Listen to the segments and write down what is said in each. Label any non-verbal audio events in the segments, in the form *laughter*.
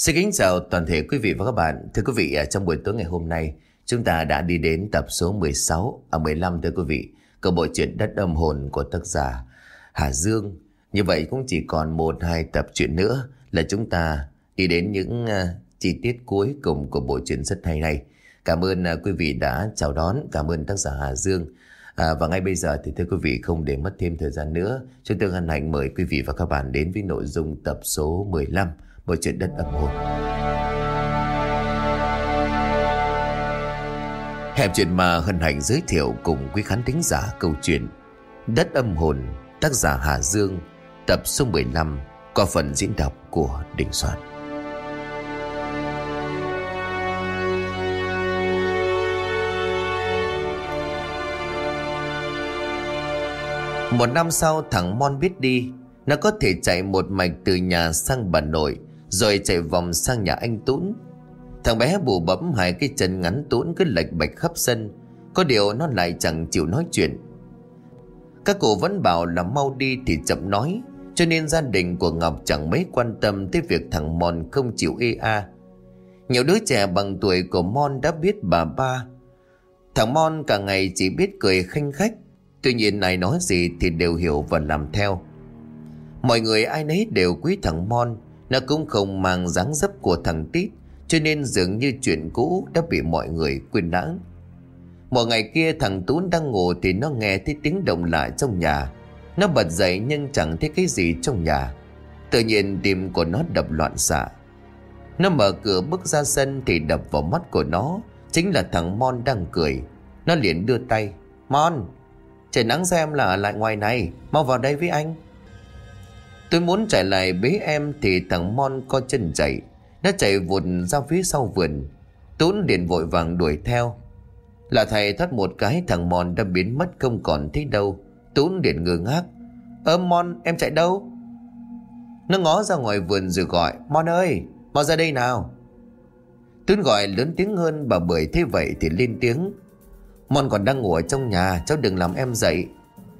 Xin kính chào toàn thể quý vị và các bạn. Thưa quý vị, à, trong buổi tối ngày hôm nay, chúng ta đã đi đến tập số 16 ở 15 thưa quý vị, của bộ truyện Đất âm hồn của tác giả Hà Dương. Như vậy cũng chỉ còn một hai tập truyện nữa là chúng ta đi đến những uh, chi tiết cuối cùng của bộ truyện rất hay này. Cảm ơn uh, quý vị đã chào đón, cảm ơn tác giả Hà Dương. À, và ngay bây giờ thì thưa quý vị không để mất thêm thời gian nữa, chúng tôi hân hạnh mời quý vị và các bạn đến với nội dung tập số 15 bởi chuyện Đất âm hồn. Hẹp chuyện mà hân hạnh giới thiệu cùng quý khán thính giả câu chuyện Đất âm hồn, tác giả Hà Dương, tập số 15 qua phần diễn đọc của Đình Soạn. Một năm sau, thằng Mon biết đi, Nó có thể chạy một mạch từ nhà sang bà nội rồi chạy vòng sang nhà anh Tún. Thằng bé bù bấm hai cái chân ngắn Tún cứ lệch bạch khắp sân. Có điều nó lại chẳng chịu nói chuyện. Các cụ vẫn bảo là mau đi thì chậm nói. Cho nên gia đình của Ngọc chẳng mấy quan tâm Tới việc thằng Mon không chịu ê a. Nhiều đứa trẻ bằng tuổi của Mon đã biết bà ba. Thằng Mon cả ngày chỉ biết cười khanh khách. Tuy nhiên này nói gì thì đều hiểu và làm theo. Mọi người ai nấy đều quý thằng Mon. Nó cũng không mang dáng dấp của thằng Tít, Cho nên dường như chuyện cũ đã bị mọi người quên lãng. Một ngày kia, thằng Tún đang ngủ thì nó nghe thấy tiếng động lạ trong nhà. Nó bật dậy nhưng chẳng thấy cái gì trong nhà. Tự nhiên tim của nó đập loạn xạ. Nó mở cửa bước ra sân thì đập vào mắt của nó. Chính là thằng Mon đang cười. Nó liền đưa tay. Mon, Trời nắng xem là lại ngoài này. Mau vào đây với anh. Tôi muốn chạy lại bế em Thì thằng Mon co chân chạy Nó chạy vụt ra phía sau vườn. Tún liền vội vàng đuổi theo. Là thầy thoát một cái, Thằng Mon đã biến mất không còn thấy đâu. Tún liền ngơ ngác. Ơ, Mon, em chạy đâu? Nó ngó ra ngoài vườn rồi gọi, Mon ơi, mau ra đây nào. Tún gọi lớn tiếng hơn, Bà Bưởi thế vậy thì lên tiếng. Mon còn đang ngủ ở trong nhà, Cháu đừng làm em dậy.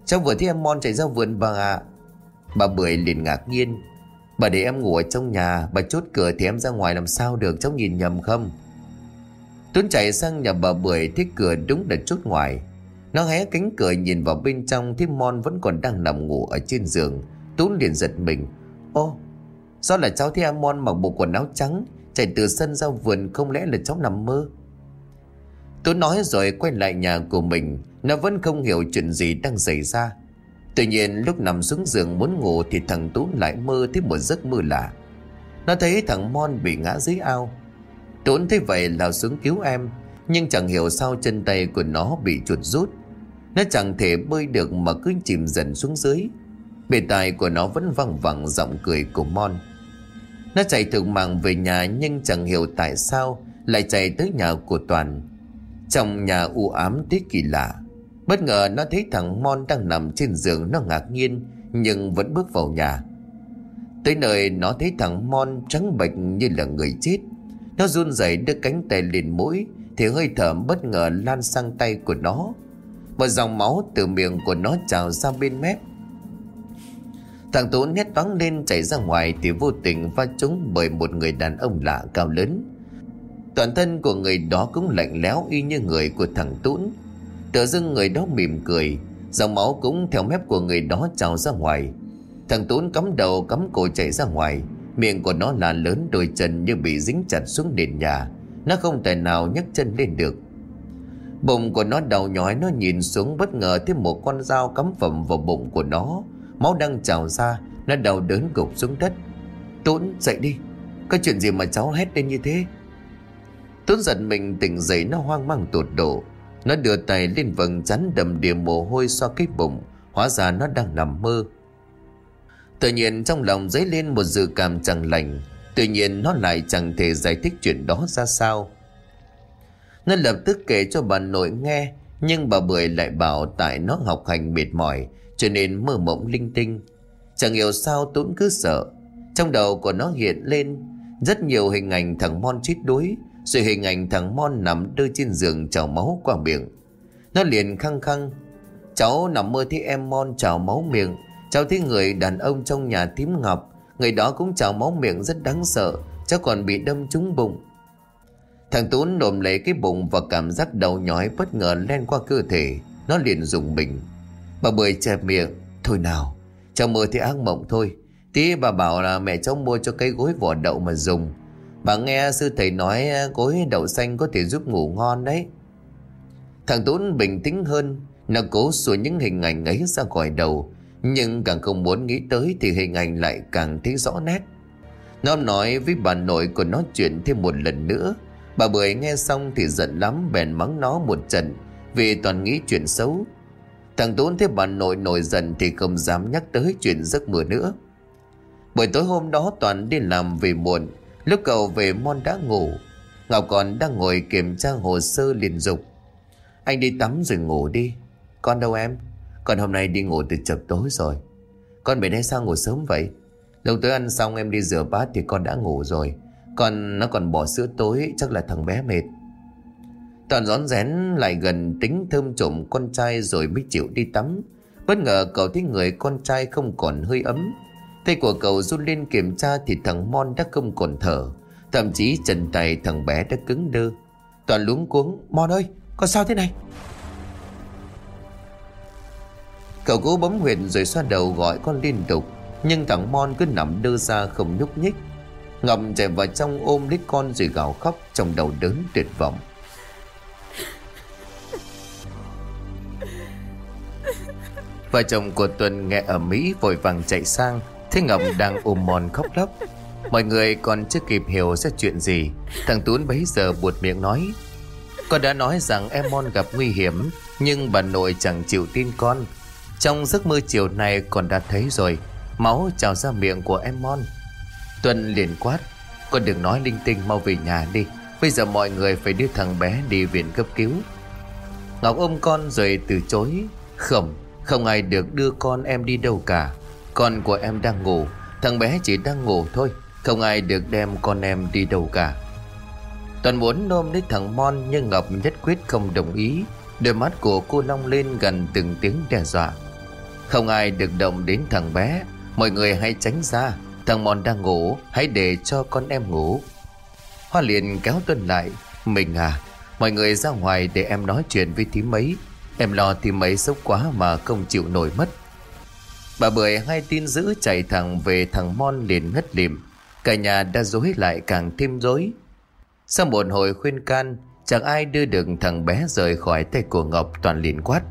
Cháu vừa thấy em Mon chạy ra vườn bà ạ Bà Bưởi liền ngạc nhiên. Bà để em ngủ ở trong nhà, Bà chốt cửa thì em ra ngoài làm sao được, Cháu nhìn nhầm không? Tuấn chạy sang nhà bà Bưởi, Thấy cửa đúng là chốt ngoài. Nó hé cánh cửa nhìn vào bên trong, Thấy Mon vẫn còn đang nằm ngủ ở trên giường. Tuấn liền giật mình. Ô Sao là cháu thấy em Mon mặc bộ quần áo trắng, Chạy từ sân ra vườn, Không lẽ là cháu nằm mơ? Tú nói rồi quay lại nhà của mình. Nó vẫn không hiểu chuyện gì đang xảy ra. Tuy nhiên, lúc nằm xuống giường muốn ngủ Thì thằng Tú lại mơ thấy một giấc mơ lạ. Nó thấy thằng Mon bị ngã dưới ao. Tuấn thấy vậy lao xuống cứu em, Nhưng chẳng hiểu sao chân tay của nó bị chuột rút. Nó chẳng thể bơi được mà cứ chìm dần xuống dưới. Bề tài của nó vẫn văng vẳng giọng cười của Mon. Nó chạy thượng mạng về nhà nhưng chẳng hiểu tại sao Lại chạy tới nhà của Toàn. Trong nhà u ám tiếc kỳ lạ Bất ngờ nó thấy thằng Mon đang nằm trên giường, Nó ngạc nhiên, Nhưng vẫn bước vào nhà. Tới nơi, nó thấy thằng Mon trắng bệch như là người chết. Nó run rẩy đưa cánh tay lên mũi, Thì hơi thở bất ngờ lan sang tay của nó. Một dòng máu từ miệng của nó trào ra bên mép. Thằng Tú nét toáng lên chạy ra ngoài Thì vô tình va trúng bởi một người đàn ông lạ cao lớn. Toàn thân của người đó cũng lạnh lẽo y như người của thằng Tún. Tự dưng người đó mỉm cười, Dòng máu cũng theo mép của người đó trào ra ngoài. Thằng Tốn cắm đầu cắm cổ chạy ra ngoài, Miệng của nó là lớn đôi chân như bị dính chặt xuống nền nhà, Nó không thể nào nhấc chân lên được. Bụng của nó đau nhói, Nó nhìn xuống bất ngờ thấy một con dao cắm phẩm vào bụng của nó. Máu đang trào ra, Nó đau đớn gục xuống đất. Tốn dậy đi, Có chuyện gì mà cháu hét lên như thế? Tuấn giật mình tỉnh dậy, nó hoang mang tột độ. Nó đưa tay lên vầng chắn đầm đìa mồ hôi xoa cái bụng, Hóa ra nó đang nằm mơ. Tự nhiên trong lòng dấy lên một dự cảm chẳng lành Tuy nhiên nó lại chẳng thể giải thích chuyện đó ra sao. Nó lập tức kể cho bà nội nghe, Nhưng bà Bưởi lại bảo tại nó học hành mệt mỏi, Cho nên mơ mộng linh tinh. Chẳng hiểu sao Tuấn cứ sợ. Trong đầu của nó hiện lên Rất nhiều hình ảnh thằng Mon chết đuối sự hình ảnh thằng Mon nằm đơ trên giường trào máu qua miệng. Nó liền khăng khăng, Cháu nằm mơ thấy em Mon trào máu miệng, Cháu thấy người đàn ông trong nhà tím ngọc, Người đó cũng trào máu miệng rất đáng sợ, Cháu còn bị đâm trúng bụng. Thằng Tún nộm lấy cái bụng và cảm giác đầu nhói bất ngờ len qua cơ thể, Nó liền dùng mình. Bà Bưởi chẹp miệng, Thôi nào, Cháu mơ thì ác mộng thôi, Tí bà bảo là mẹ cháu mua cho cái gối vỏ đậu mà dùng Bà nghe sư thầy nói gối đậu xanh có thể giúp ngủ ngon đấy. Thằng Tún bình tĩnh hơn, Nó cố xua những hình ảnh ấy ra khỏi đầu, Nhưng càng không muốn nghĩ tới Thì hình ảnh lại càng thấy rõ nét. Nó nói với bà nội của nó chuyện thêm một lần nữa. Bà Bưởi nghe xong thì giận lắm, Bèn mắng nó một trận, Vì toàn nghĩ chuyện xấu. Thằng Tún thấy bà nội nổi giận Thì không dám nhắc tới chuyện giấc mơ nữa. Buổi tối hôm đó Toàn đi làm về muộn Lúc cậu về Mon đã ngủ, Ngọc còn đang ngồi kiểm tra hồ sơ liền dục. Anh đi tắm rồi ngủ đi. Con đâu em? Con hôm nay đi ngủ từ chập tối rồi. Con về đây sao ngủ sớm vậy? Lúc tới ăn xong em đi rửa bát thì con đã ngủ rồi. Con nó còn bỏ sữa tối, Chắc là thằng bé mệt. Toàn rón rén lại gần tính thơm trộm con trai rồi mới chịu đi tắm. Bất ngờ cậu thấy người con trai không còn hơi ấm. Tay của cậu run lên kiểm tra thì thằng Mon đã không còn thở. Thậm chí chân tay thằng bé đã cứng đơ. Toàn luống cuống, Mon ơi, con sao thế này? Cậu cố bấm huyệt rồi xoa đầu gọi con liên tục, Nhưng thằng Mon cứ nằm đơ ra không nhúc nhích. Ngọc chạy vào trong ôm lấy con rồi gào khóc, Trong đầu đớn tuyệt vọng. Vợ chồng của Tuần nghe ở Mỹ vội vàng chạy sang. Thế Ngọc đang ôm mòn khóc lóc. Mọi người còn chưa kịp hiểu ra chuyện gì Thằng Tuấn bấy giờ buột miệng nói Con đã nói rằng em Mon gặp nguy hiểm Nhưng bà nội chẳng chịu tin con. Trong giấc mơ chiều này còn đã thấy rồi Máu trào ra miệng của em Mon. Tuân liền quát Con đừng nói linh tinh mau về nhà đi Bây giờ mọi người phải đưa thằng bé đi viện cấp cứu. Ngọc ôm con rồi từ chối Không, không ai được đưa con em đi đâu cả con của em đang ngủ. Thằng bé chỉ đang ngủ thôi. Không ai được đem con em đi đâu cả. Toàn muốn nôm lấy thằng Mon Nhưng Ngọc nhất quyết không đồng ý. Đôi mắt của cô long lên gần từng tiếng đe dọa. Không ai được động đến thằng bé. Mọi người hãy tránh ra. Thằng Mon đang ngủ. Hãy để cho con em ngủ. Hoa liền kéo Tuân lại. Mình à Mọi người ra ngoài để em nói chuyện với thím mấy Em lo thím mấy sốc quá mà không chịu nổi mất. Bà Bưởi hai tin dữ chạy thẳng về thằng Mon liền ngất lìm. Cả nhà đã dối lại càng thêm dối. Sau một hồi khuyên can, chẳng ai đưa được thằng bé rời khỏi tay của Ngọc toàn liền quát.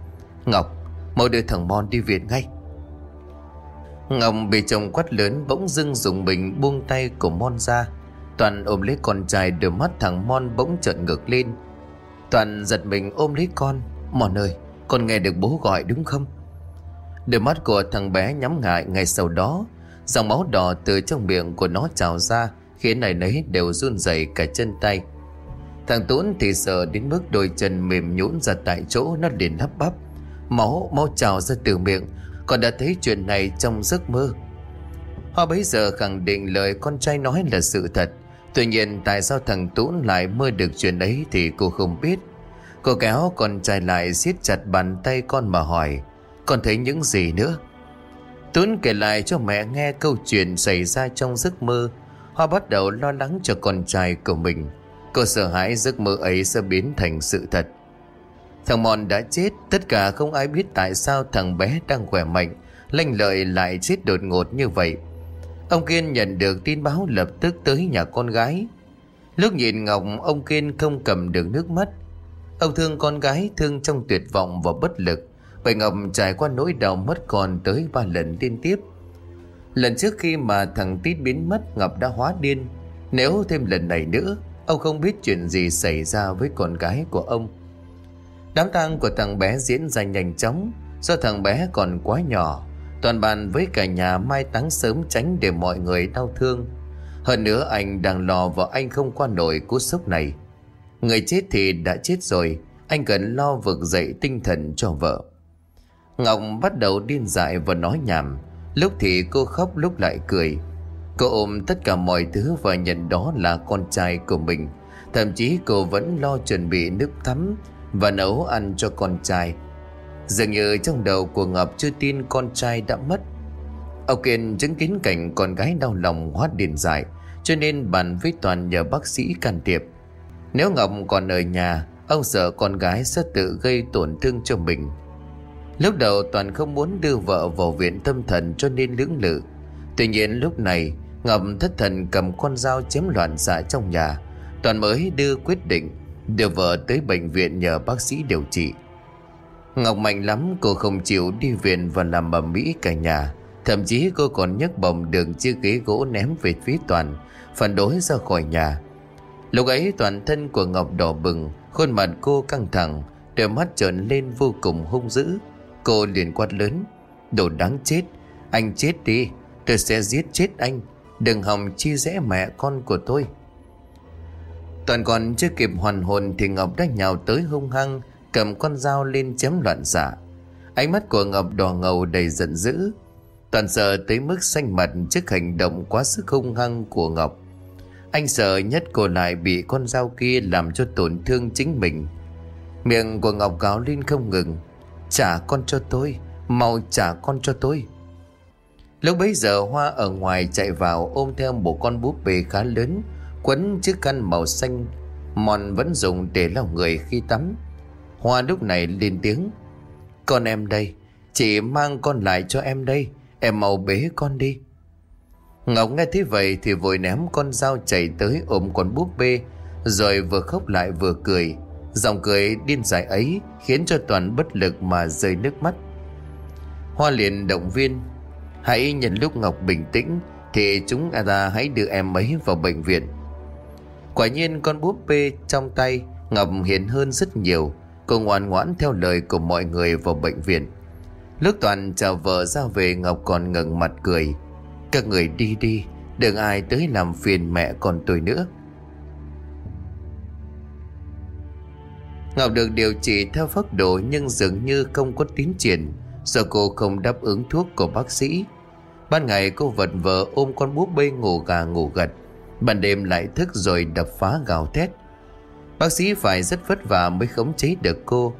Ngọc, mau đưa thằng Mon đi viện ngay. Ngọc bị chồng quát lớn bỗng dưng dùng bình buông tay của Mon ra. Toàn ôm lấy con trai đôi mắt thằng Mon bỗng trợn ngược lên. Toàn giật mình ôm lấy con. Mon ơi, con nghe được bố gọi đúng không? Đôi mắt của thằng bé nhắm ngại ngay sau đó. Dòng máu đỏ từ trong miệng của nó trào ra Khiến này nấy đều run rẩy cả chân tay. Thằng Tuấn thì sợ đến mức đôi chân mềm nhũn ra tại chỗ Nó liền hấp bắp. Máu, máu trào ra từ miệng Còn đã thấy chuyện này trong giấc mơ. Họ bấy giờ khẳng định lời con trai nói là sự thật. Tuy nhiên tại sao thằng Tuấn lại mơ được chuyện ấy thì cô không biết. Cô kéo con trai lại siết chặt bàn tay con mà hỏi còn thấy những gì nữa? Tuấn kể lại cho mẹ nghe câu chuyện xảy ra trong giấc mơ. Hoa bắt đầu lo lắng cho con trai của mình. Cô sợ hãi giấc mơ ấy sẽ biến thành sự thật. Thằng Mòn đã chết, Tất cả không ai biết tại sao thằng bé đang khỏe mạnh, Lanh lợi lại chết đột ngột như vậy. Ông Kiên nhận được tin báo lập tức tới nhà con gái. Lúc nhìn Ngọc, Ông Kiên không cầm được nước mắt. Ông thương con gái thương trong tuyệt vọng và bất lực bệnh Ngọc trải qua nỗi đau mất con tới ba lần liên tiếp. Lần trước khi mà thằng Tít biến mất, Ngọc đã hóa điên. Nếu thêm lần này nữa, Ông không biết chuyện gì xảy ra với con gái của ông. Đám tang của thằng bé diễn ra nhanh chóng. Do thằng bé còn quá nhỏ, Toàn bàn với cả nhà mai táng sớm tránh để mọi người đau thương. Hơn nữa, anh đang lo vợ anh không qua nổi cú sốc này. Người chết thì đã chết rồi, Anh cần lo vực dậy tinh thần cho vợ. Ngọc bắt đầu điên dại và nói nhảm. Lúc thì cô khóc, lúc lại cười. Cô ôm tất cả mọi thứ và nhận đó là con trai của mình. Thậm chí cô vẫn lo chuẩn bị nước thắm Và nấu ăn cho con trai. Dường như trong đầu của Ngọc chưa tin con trai đã mất. Ông Kiên chứng kiến cảnh con gái đau lòng hóa điên dại, Cho nên bàn với Toàn nhờ bác sĩ can thiệp. Nếu Ngọc còn ở nhà, Ông sợ con gái sẽ tự gây tổn thương cho mình. Lúc đầu Toàn không muốn đưa vợ vào viện tâm thần cho nên lưỡng lự. Tuy nhiên lúc này, Ngọc thất thần cầm con dao chém loạn xạ trong nhà. Toàn mới đưa quyết định, Đưa vợ tới bệnh viện nhờ bác sĩ điều trị. Ngọc mạnh lắm, cô không chịu đi viện và làm bầm mỹ cả nhà. Thậm chí cô còn nhấc bồng đường chiếc ghế gỗ ném về phía Toàn, Phản đối ra khỏi nhà. Lúc ấy toàn thân của Ngọc đỏ bừng, Khuôn mặt cô căng thẳng, Đôi mắt trợn lên vô cùng hung dữ. Cô liền quát lớn, Đồ đáng chết, Anh chết đi, Tôi sẽ giết chết anh, Đừng hòng chia rẽ mẹ con của tôi. Toàn còn chưa kịp hoàn hồn Thì Ngọc đã nhào tới hung hăng, Cầm con dao lên chém loạn xạ. Ánh mắt của Ngọc đỏ ngầu đầy giận dữ. Toàn sợ tới mức xanh mặt Trước hành động quá sức hung hăng của Ngọc. Anh sợ nhất cô lại bị con dao kia Làm cho tổn thương chính mình. Miệng của Ngọc gáo lên không ngừng. Trả con cho tôi, Mau trả con cho tôi. Lúc bấy giờ Hoa ở ngoài chạy vào ôm theo một con búp bê khá lớn, Quấn chiếc khăn màu xanh, Mòn vẫn dùng để lau người khi tắm. Hoa lúc này lên tiếng, Con em đây, Chị mang con lại cho em đây, Em mau bế con đi. Ngọc nghe thế vậy thì vội ném con dao chạy tới ôm con búp bê, Rồi vừa khóc lại vừa cười. Dòng cười điên dại ấy Khiến cho Toàn bất lực mà rơi nước mắt. Hoa liền động viên, Hãy nhận lúc Ngọc bình tĩnh Thì chúng ta hãy đưa em ấy vào bệnh viện. Quả nhiên con búp bê trong tay Ngọc hiền hơn rất nhiều, Cô ngoan ngoãn theo lời của mọi người vào bệnh viện. Lúc Toàn chào vợ ra về, Ngọc còn ngẩng mặt cười. Các người đi đi, Đừng ai tới làm phiền mẹ con tôi nữa. Ngọc được điều trị theo phác đồ nhưng dường như không có tiến triển do cô không đáp ứng thuốc của bác sĩ. Ban ngày cô vật vờ ôm con búp bê ngủ gà ngủ gật, ban đêm lại thức rồi đập phá gào thét. Bác sĩ phải rất vất vả mới khống chế được cô.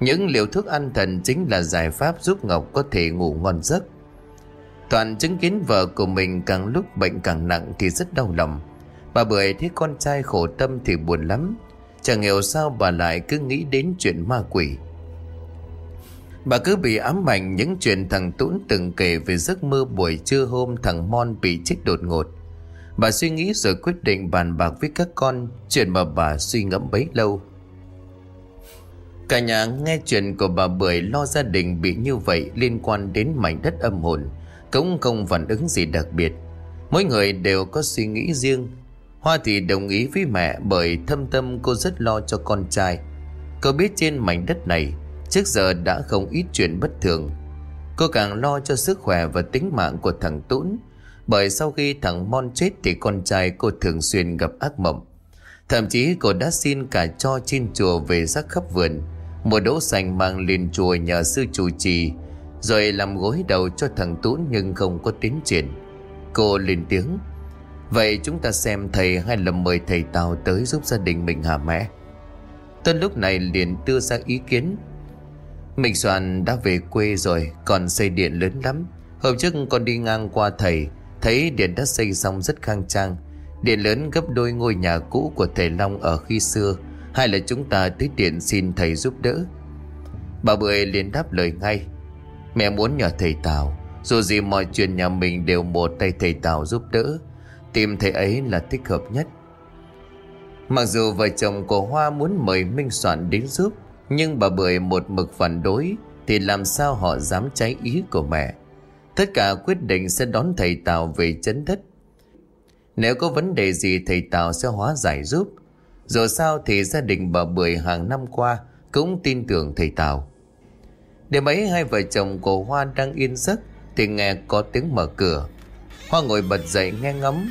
Những liều thuốc an thần chính là giải pháp giúp Ngọc có thể ngủ ngon giấc. Toàn chứng kiến vợ của mình càng lúc bệnh càng nặng thì rất đau lòng. Bà Bưởi thấy con trai khổ tâm thì buồn lắm. Chẳng hiểu sao bà lại cứ nghĩ đến chuyện ma quỷ. Bà cứ bị ám ảnh những chuyện thằng Tũng từng kể về giấc mơ buổi trưa hôm thằng Mon bị chết đột ngột. Bà suy nghĩ rồi quyết định bàn bạc với các con Chuyện mà bà suy ngẫm bấy lâu. Cả nhà nghe chuyện của bà Bưởi lo gia đình bị như vậy liên quan đến mảnh đất âm hồn, Cũng không phản ứng gì đặc biệt. Mỗi người đều có suy nghĩ riêng Hoa thì đồng ý với mẹ bởi thâm tâm cô rất lo cho con trai. Cô biết trên mảnh đất này, trước giờ đã không ít chuyện bất thường. Cô càng lo cho sức khỏe và tính mạng của thằng Tũn, bởi sau khi thằng Mon chết thì con trai cô thường xuyên gặp ác mộng. Thậm chí cô đã xin cả cho trên chùa về rắc khắp vườn Một đỗ xanh mang lên chùa nhờ sư chủ trì, Rồi làm gối đầu cho thằng Tũn nhưng không có tiến triển Cô lên tiếng Vậy chúng ta xem thầy hay là mời thầy Tào tới giúp gia đình mình hả mẹ? Tân lúc này liền đưa ra ý kiến. Mình Soàn đã về quê rồi, Còn xây điện lớn lắm. Hôm trước con đi ngang qua thầy, Thấy điện đã xây xong rất khang trang. Điện lớn gấp đôi ngôi nhà cũ của thầy Long ở khi xưa. Hay là chúng ta tới điện xin thầy giúp đỡ? Bà Bưởi liền đáp lời ngay. Mẹ muốn nhờ thầy Tào. Dù gì mọi chuyện nhà mình đều một tay thầy Tào giúp đỡ. Tìm thầy ấy là thích hợp nhất. Mặc dù vợ chồng của Hoa muốn mời Minh Soạn đến giúp, Nhưng bà Bưởi một mực phản đối, Thì làm sao họ dám trái ý của mẹ? Tất cả quyết định sẽ đón thầy Tào về chấn đất. Nếu có vấn đề gì, thầy Tào sẽ hóa giải giúp. Dù sao thì gia đình bà Bưởi hàng năm qua Cũng tin tưởng thầy Tào. Đêm ấy, hai vợ chồng của Hoa đang yên giấc Thì nghe có tiếng mở cửa. Hoa ngồi bật dậy, nghe ngóng.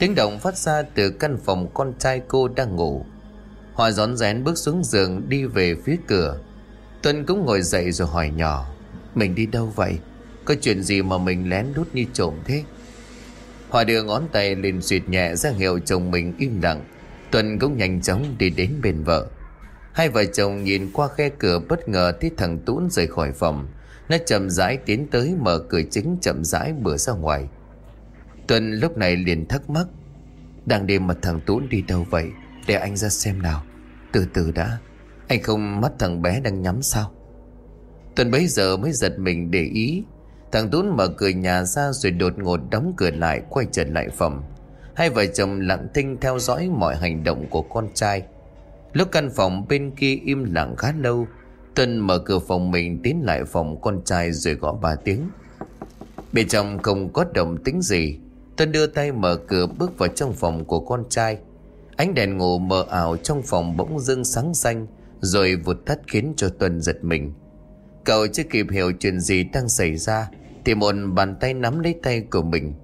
Tiếng động phát ra từ căn phòng con trai cô đang ngủ. Hoa rón rén bước xuống giường đi về phía cửa. Tuân cũng ngồi dậy rồi hỏi nhỏ, Mình đi đâu vậy? Có chuyện gì mà mình lén lút như trộm thế? Hoa đưa ngón tay lên suyệt nhẹ ra hiệu chồng mình im lặng. Tuân cũng nhanh chóng đi đến bên vợ. Hai vợ chồng nhìn qua khe cửa bất ngờ thấy thằng Tún rời khỏi phòng. Nó chậm rãi tiến tới mở cửa chính chậm rãi bữa ra ngoài. Tuân lúc này liền thắc mắc. Đang đêm mà thằng Tú đi đâu vậy? Để anh ra xem nào. Từ từ đã. Anh không mắt thằng bé đang nhắm sao? Tuân bấy giờ mới giật mình để ý. Thằng Tuấn mở cửa nhà ra rồi đột ngột đóng cửa lại, quay trở lại phòng. Hai vợ chồng lặng thinh theo dõi mọi hành động của con trai. Lúc căn phòng bên kia im lặng khá lâu, Tuân mở cửa phòng mình tiến lại phòng con trai rồi gõ ba tiếng. Bên trong không có động tính gì. Tuân đưa tay mở cửa bước vào trong phòng của con trai. Ánh đèn ngủ mờ ảo trong phòng bỗng dưng sáng xanh, Rồi vụt tắt khiến cho Tuân giật mình. Cậu chưa kịp hiểu chuyện gì đang xảy ra, Thì một bàn tay nắm lấy tay của mình.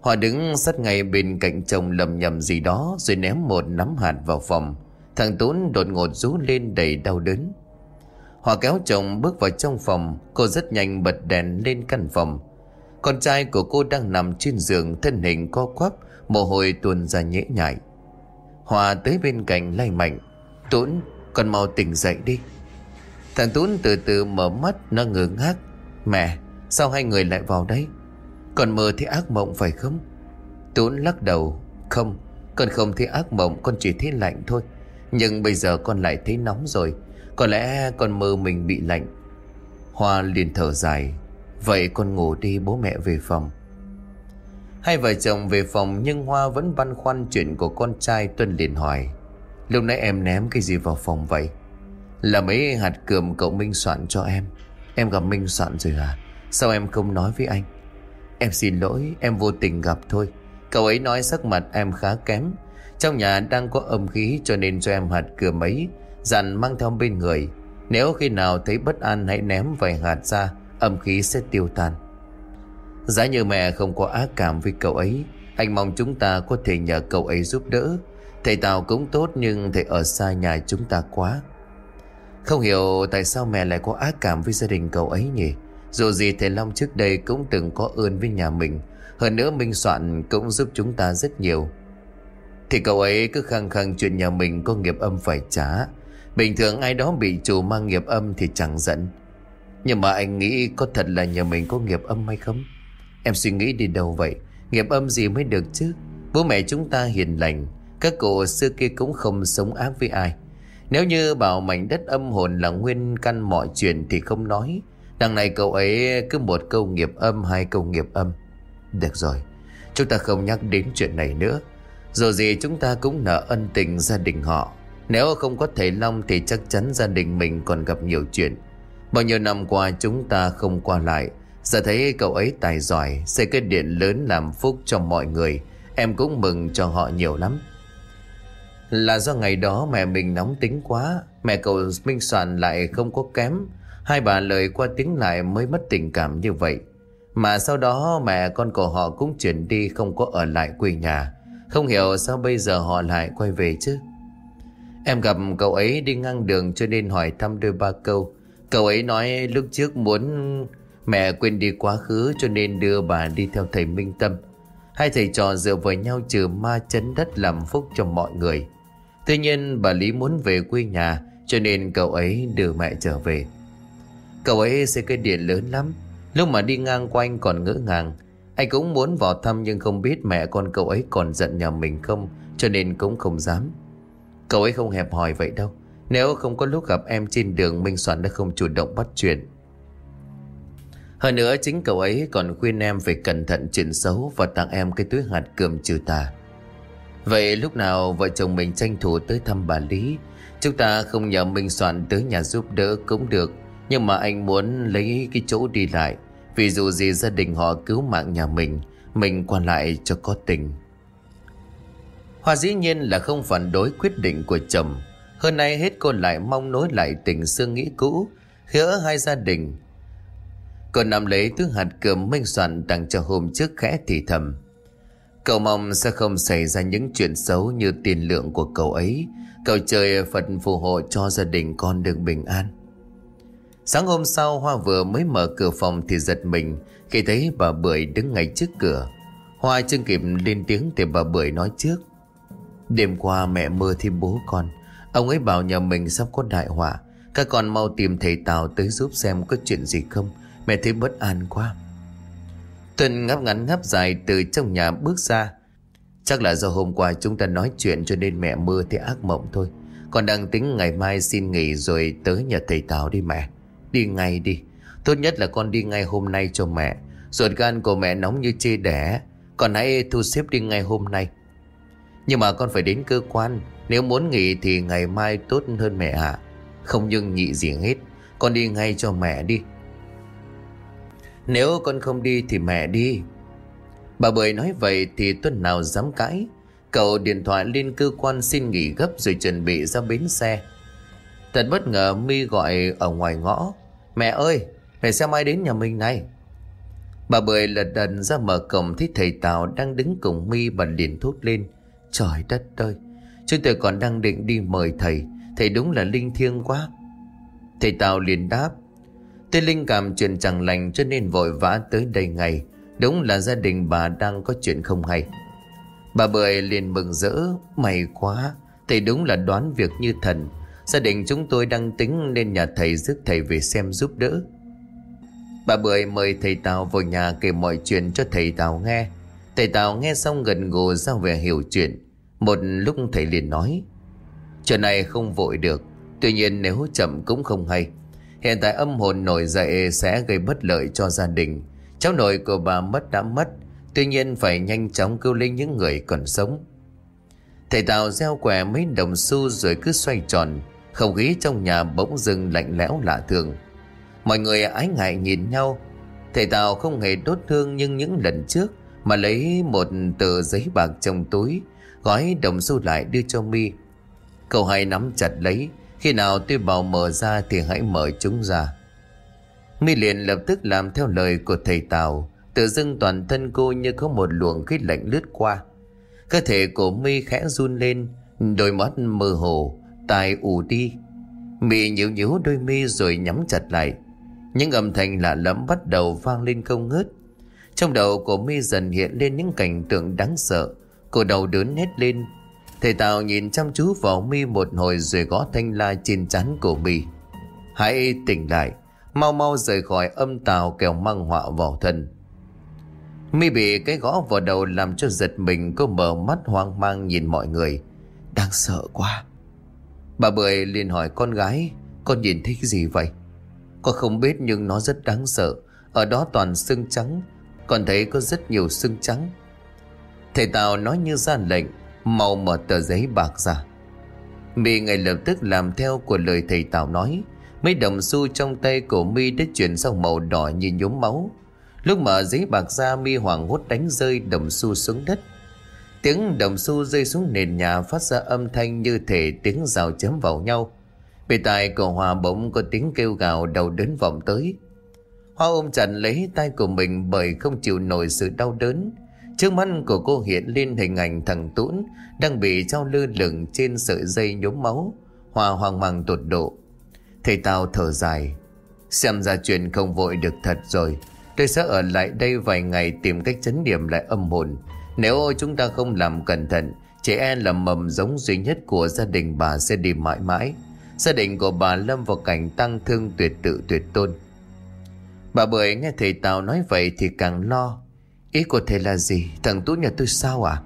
Họ đứng sát ngay bên cạnh chồng lầm nhầm gì đó, Rồi ném một nắm hạt vào phòng. Thằng Tún đột ngột rú lên đầy đau đớn. Họ kéo chồng bước vào trong phòng. Cô rất nhanh bật đèn lên căn phòng. Con trai của cô đang nằm trên giường, Thân hình co quắp, Mồ hôi tuôn ra nhễ nhại. Hòa tới bên cạnh lay mạnh. Tốn, con mau tỉnh dậy đi. Thằng tốn từ từ mở mắt, Nó ngơ ngác. Mẹ, sao hai người lại vào đây Con mơ thấy ác mộng phải không? Tốn lắc đầu. Không, con không thấy ác mộng, Con chỉ thấy lạnh thôi. Nhưng bây giờ con lại thấy nóng rồi. Có lẽ con mơ mình bị lạnh. Hoa liền thở dài. Vậy con ngủ đi, bố mẹ về phòng. Hai vợ chồng về phòng, Nhưng Hoa vẫn băn khoăn chuyện của con trai Tuân liền hỏi, Lúc nãy em ném cái gì vào phòng vậy? Là mấy hạt cườm cậu Minh soạn cho em? Em gặp Minh soạn rồi à? Sao em không nói với anh? Em xin lỗi, em vô tình gặp thôi. Cậu ấy nói sắc mặt em khá kém. Trong nhà đang có âm khí cho nên cho em hạt cườm ấy Dặn mang theo bên người. Nếu khi nào thấy bất an hãy ném vài hạt ra Âm khí sẽ tiêu tan. Giá như mẹ không có ác cảm với cậu ấy, Anh mong chúng ta có thể nhờ cậu ấy giúp đỡ. Thầy Tào cũng tốt nhưng thầy ở xa nhà chúng ta quá. Không hiểu tại sao mẹ lại có ác cảm với gia đình cậu ấy nhỉ? Dù gì thầy Long trước đây cũng từng có ơn với nhà mình. Hơn nữa Minh Soạn cũng giúp chúng ta rất nhiều. Thì cậu ấy cứ khăng khăng chuyện nhà mình có nghiệp âm phải trả. Bình thường ai đó bị chủ mang nghiệp âm thì chẳng giận. Nhưng mà anh nghĩ có thật là nhà mình có nghiệp âm hay không? Em suy nghĩ đi đâu vậy? Nghiệp âm gì mới được chứ? Bố mẹ chúng ta hiền lành, Các cụ xưa kia cũng không sống ác với ai. Nếu như bảo mảnh đất âm hồn là nguyên căn mọi chuyện thì không nói. Đằng này cậu ấy cứ một câu nghiệp âm, hai câu nghiệp âm. Được rồi, Chúng ta không nhắc đến chuyện này nữa. Dù gì chúng ta cũng nợ ân tình gia đình họ. Nếu không có thầy Long thì chắc chắn gia đình mình còn gặp nhiều chuyện. Bao nhiêu năm qua chúng ta không qua lại, Giờ thấy cậu ấy tài giỏi, Xây cái điện lớn làm phúc cho mọi người. Em cũng mừng cho họ nhiều lắm. Là do ngày đó mẹ mình nóng tính quá, Mẹ cậu Minh Soạn lại không có kém. Hai bà lời qua tiếng lại mới mất tình cảm như vậy. Mà sau đó mẹ con của họ cũng chuyển đi, Không có ở lại quê nhà. Không hiểu sao bây giờ họ lại quay về chứ? Em gặp cậu ấy đi ngang đường cho nên hỏi thăm đôi ba câu. Cậu ấy nói lúc trước muốn Mẹ quên đi quá khứ cho nên đưa bà đi theo thầy Minh Tâm. Hai thầy trò dựa vào nhau trừ ma chấn đất làm phúc cho mọi người. Tuy nhiên, bà Lý muốn về quê nhà, Cho nên cậu ấy đưa mẹ trở về. Cậu ấy xây cái điện lớn lắm. Lúc mà đi ngang qua anh còn ngỡ ngàng. Anh cũng muốn vào thăm nhưng không biết mẹ con cậu ấy còn giận nhà mình không, Cho nên cũng không dám. Cậu ấy không hẹp hòi vậy đâu. Nếu không có lúc gặp em trên đường, Minh Soạn đã không chủ động bắt chuyện. Hơn nữa, chính cậu ấy còn khuyên em phải cẩn thận chuyện xấu và tặng em cái túi hạt cơm trừ tà. Vậy lúc nào vợ chồng mình tranh thủ tới thăm bà Lý? Chúng ta không nhờ Minh Soạn tới nhà giúp đỡ cũng được, Nhưng mà anh muốn lấy cái chỗ đi lại. Vì dù gì gia đình họ cứu mạng nhà mình Mình qua lại cho có tình. Hoa dĩ nhiên là không phản đối quyết định của chồng. Hơn nay hết cô lại mong nối lại tình xương nghĩ cũ, hứa hai gia đình Cô nằm lấy thứ hạt cơm minh soạn tặng cho hôm trước khẽ thì thầm. Cậu mong sẽ không xảy ra những chuyện xấu như tiền lượng của cậu ấy. Cậu trời Phật phù hộ cho gia đình con được bình an. Sáng hôm sau, Hoa vừa mới mở cửa phòng thì giật mình, khi thấy bà Bưởi đứng ngay trước cửa. Hoa chưa kịp lên tiếng thì bà Bưởi nói trước. Đêm qua mẹ mơ thấy bố con. Ông ấy bảo nhà mình sắp có đại họa. Các con mau tìm thầy Tào tới giúp xem có chuyện gì không. Mẹ thấy bất an quá. Tuân ngáp ngắn ngáp dài từ trong nhà bước ra. Chắc là do hôm qua chúng ta nói chuyện cho nên mẹ mơ thấy ác mộng thôi. Con đang tính ngày mai xin nghỉ rồi tới nhà thầy Tào đi mẹ. Đi ngay đi. Tốt nhất là con đi ngay hôm nay cho mẹ. Ruột gan của mẹ nóng như chê đẻ. Còn hãy thu xếp đi ngay hôm nay. Nhưng mà con phải đến cơ quan. Nếu muốn nghỉ thì ngày mai tốt hơn mẹ ạ. Không nhưng nhị gì hết. Con đi ngay cho mẹ đi. Nếu con không đi thì mẹ đi. Bà Bưởi nói vậy thì Tuấn nào dám cãi. Cậu điện thoại lên cơ quan xin nghỉ gấp rồi chuẩn bị ra bến xe. Thật bất ngờ mi gọi ở ngoài ngõ. Mẹ ơi, Mẹ xem ai đến nhà mình này. Bà Bưởi lật đần ra mở cổng Thấy thầy Tào đang đứng cùng mi và liền thốt lên. Trời đất ơi. Chúng tôi còn đang định đi mời thầy. Thầy đúng là linh thiêng quá. Thầy Tào liền đáp. Tôi linh cảm chuyện chẳng lành cho nên vội vã tới đây ngày Đúng là gia đình bà đang có chuyện không hay. Bà Bưởi liền mừng rỡ. May quá, Thầy đúng là đoán việc như thần. Gia đình chúng tôi đang tính nên nhà thầy rước thầy về xem giúp đỡ. Bà Bưởi mời thầy Tào vào nhà kể mọi chuyện cho thầy Tào nghe. Thầy Tào nghe xong gần gù ra về hiểu chuyện. Một lúc thầy liền nói, Chuyện này không vội được, Tuy nhiên nếu chậm cũng không hay. Hiện tại âm hồn nổi dậy sẽ gây bất lợi cho gia đình. Cháu nội của bà mất đã mất, Tuy nhiên phải nhanh chóng cứu lấy những người còn sống. Thầy Tào gieo quẻ mấy đồng xu rồi cứ xoay tròn, Không khí trong nhà bỗng dưng lạnh lẽo lạ thường. Mọi người ái ngại nhìn nhau. Thầy Tào không hề đốt hương nhưng những lần trước, Mà lấy một tờ giấy bạc trong túi Gói đồng xu lại đưa cho mi. Cậu hãy nắm chặt lấy. Khi nào tôi bảo mở ra thì hãy mở chúng ra. Mi liền lập tức làm theo lời của thầy Tào, Tự dưng toàn thân cô như có một luồng khí lạnh lướt qua. Cơ thể của Mi khẽ run lên, Đôi mắt mơ hồ, Tai ù đi. Mi nhíu nhíu đôi mi rồi nhắm chặt lại. Những âm thanh lạ lẫm bắt đầu vang lên không ngớt. Trong đầu của Mi dần hiện lên những cảnh tượng đáng sợ. Cô đầu đớn hét lên. Thầy Tào nhìn chăm chú vào Mi một hồi rồi gõ thanh la trên chắn của Mi. Hãy tỉnh lại, Mau mau rời khỏi âm tào kẻo mang họa vào thân. Mi bị cái gõ vào đầu làm cho giật mình, Cô mở mắt hoang mang nhìn mọi người. Đang sợ quá. Bà Bưởi liền hỏi con gái, Con nhìn thấy gì vậy? Con không biết nhưng nó rất đáng sợ. Ở đó toàn xương trắng Con thấy có rất nhiều xương trắng. Thầy Tào nói như ra lệnh, Mau mở tờ giấy bạc ra. Mi ngay lập tức làm theo của lời thầy Tào nói. Mấy đồng xu trong tay của mi đã chuyển sang màu đỏ như nhốm máu. Lúc mở giấy bạc ra, mi hoảng hốt đánh rơi đồng xu xuống đất. Tiếng đồng xu rơi xuống nền nhà phát ra âm thanh như thể tiếng rào chém vào nhau. Bề tài của Hòa bỗng có tiếng kêu gào đầu đớn vọng tới. Hoa ôm chặt lấy tay của mình bởi không chịu nổi sự đau đớn. Trước mắt của cô hiện lên hình ảnh thằng Tũn Đang bị trao lơ lửng trên sợi dây nhốm máu Hòa hoang mang tột độ. Thầy tao thở dài, Xem ra chuyện không vội được thật rồi. Tôi sẽ ở lại đây vài ngày tìm cách chấn điểm lại âm hồn. Nếu chúng ta không làm cẩn thận, Trẻ em là mầm giống duy nhất của gia đình bà sẽ đi mãi mãi. Gia đình của bà lâm vào cảnh tăng thương tuyệt tự tuyệt tôn. Bà Bưởi nghe thầy Tào nói vậy thì càng lo Ý của thầy là gì? Thằng Tú nhà tôi sao à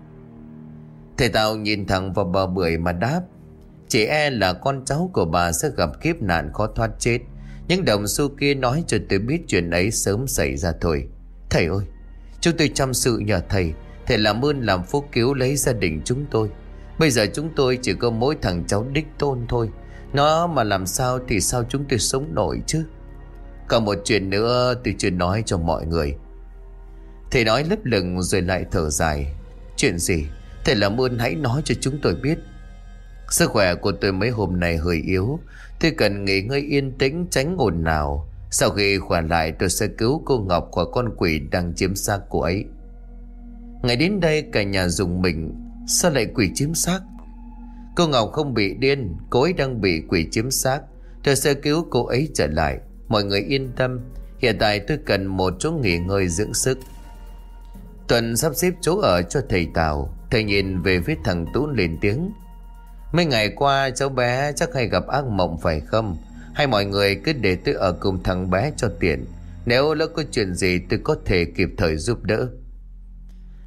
Thầy Tào nhìn thẳng vào bà Bưởi mà đáp, chỉ e là con cháu của bà sẽ gặp kiếp nạn khó thoát chết. Những đồng xu kia nói cho tôi biết chuyện ấy sớm xảy ra thôi. Thầy ơi, Chúng tôi chăm sự nhờ thầy. Thầy làm ơn làm phúc cứu lấy gia đình chúng tôi. Bây giờ chúng tôi chỉ có mỗi thằng cháu đích tôn thôi. Nó mà làm sao thì sao chúng tôi sống nổi chứ? Còn một chuyện nữa tôi chưa nói cho mọi người. Thầy nói lấp lửng rồi lại thở dài. Chuyện gì? Thầy làm ơn hãy nói cho chúng tôi biết. Sức khỏe của tôi mấy hôm nay hơi yếu. Tôi cần nghỉ ngơi yên tĩnh, tránh ồn nào Sau khi khỏe lại, tôi sẽ cứu cô Ngọc và con quỷ đang chiếm xác cô ấy. Ngày đến đây, cả nhà dùng mình. Sao lại quỷ chiếm xác? Cô Ngọc không bị điên, Cô ấy đang bị quỷ chiếm xác. Tôi sẽ cứu cô ấy trở lại. Mọi người yên tâm. Hiện tại tôi cần một chỗ nghỉ ngơi dưỡng sức. Tuần sắp xếp chỗ ở cho thầy Tào. Thầy nhìn về phía thằng Tú lên tiếng. Mấy ngày qua, cháu bé chắc hay gặp ác mộng phải không? Hay mọi người cứ để tôi ở cùng thằng bé cho tiện? Nếu lỡ có chuyện gì, tôi có thể kịp thời giúp đỡ.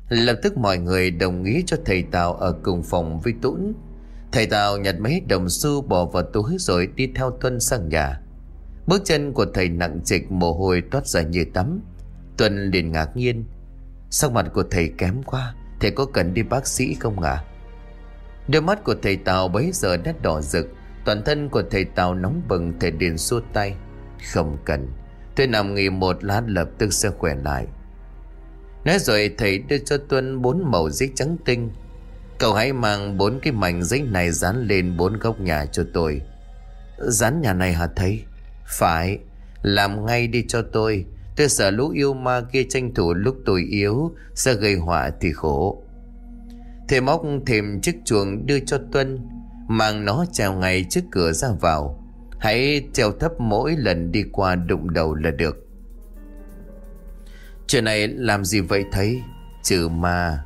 Lập tức mọi người đồng ý cho thầy Tào ở cùng phòng với Tuấn Thầy Tào nhặt mấy đồng xu bỏ vào túi rồi đi theo Tuân sang nhà. Bước chân của thầy nặng trịch, mồ hôi toát ra như tắm. Tuân liền ngạc nhiên. Sắc mặt của thầy kém quá, Thầy có cần đi bác sĩ không ạ? À? Đôi mắt của thầy Tào bấy giờ đã đỏ rực, Toàn thân của thầy Tào nóng bừng, Thầy Điền xua tay. Không cần, Tôi nằm nghỉ một lát lập tức sẽ khỏe lại. Nói rồi thầy đưa cho Tuân bốn màu giấy trắng tinh. Cậu hãy mang bốn cái mảnh giấy này dán lên bốn góc nhà cho tôi. Dán nhà này hả thầy? Phải, Làm ngay đi cho tôi. Tôi sợ lũ yêu ma kia tranh thủ lúc tôi yếu Sẽ gây họa thì khổ. Thầy móc thêm chiếc chuồng đưa cho Tuân, Mang nó treo ngay trước cửa ra vào. Hãy treo thấp mỗi lần đi qua đụng đầu là được. Chuyện này làm gì vậy thấy Trừ ma.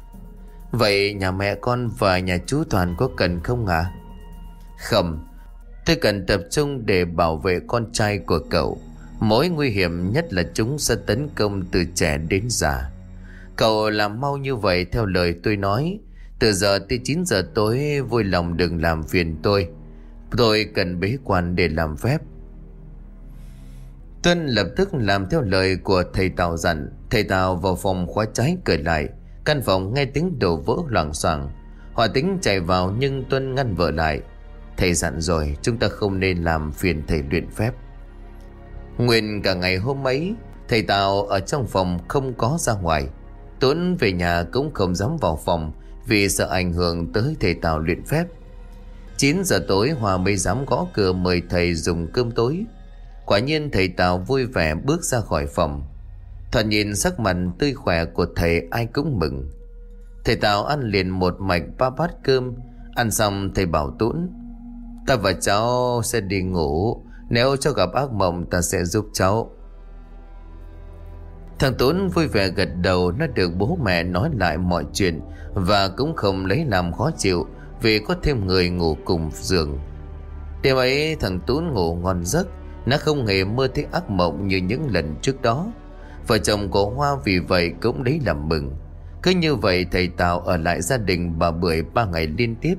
Vậy nhà mẹ con và nhà chú Toàn có cần không ạ? À? Không. Tôi cần tập trung để bảo vệ con trai của cậu. Mối nguy hiểm nhất là chúng sẽ tấn công từ trẻ đến già. Cậu làm mau như vậy theo lời tôi nói. Từ giờ tới 9 giờ tối, vui lòng đừng làm phiền tôi. Tôi cần bế quan để làm phép. Tuân lập tức làm theo lời của thầy Tào dặn. Thầy Tào vào phòng khóa trái cười lại. Căn phòng nghe tiếng đổ vỡ loảng xoảng. Hòa tính chạy vào nhưng Tuân ngăn vợ lại. Thầy dặn rồi, chúng ta không nên làm phiền thầy luyện phép. Nguyên cả ngày hôm ấy, Thầy Tào ở trong phòng không có ra ngoài. Tuấn về nhà cũng không dám vào phòng Vì sợ ảnh hưởng tới thầy Tào luyện phép. 9 giờ tối, Hòa mới dám gõ cửa mời thầy dùng cơm tối. Quả nhiên thầy Tào vui vẻ bước ra khỏi phòng. Thoạt nhìn sắc mặt tươi khỏe của thầy ai cũng mừng. Thầy Tào ăn liền một mạch ba bát cơm. Ăn xong, thầy bảo Tuấn, Ta và cháu sẽ đi ngủ. Nếu cháu gặp ác mộng, ta sẽ giúp cháu. Thằng Tuấn vui vẻ gật đầu, Nó được bố mẹ nói lại mọi chuyện Và cũng không lấy làm khó chịu Vì có thêm người ngủ cùng giường. Đêm ấy, thằng Tuấn ngủ ngon giấc. Nó không hề mơ thấy ác mộng như những lần trước đó. Vợ chồng của Hoa vì vậy cũng lấy làm mừng. Cứ như vậy, thầy Tào ở lại gia đình bà Bưởi ba ngày liên tiếp.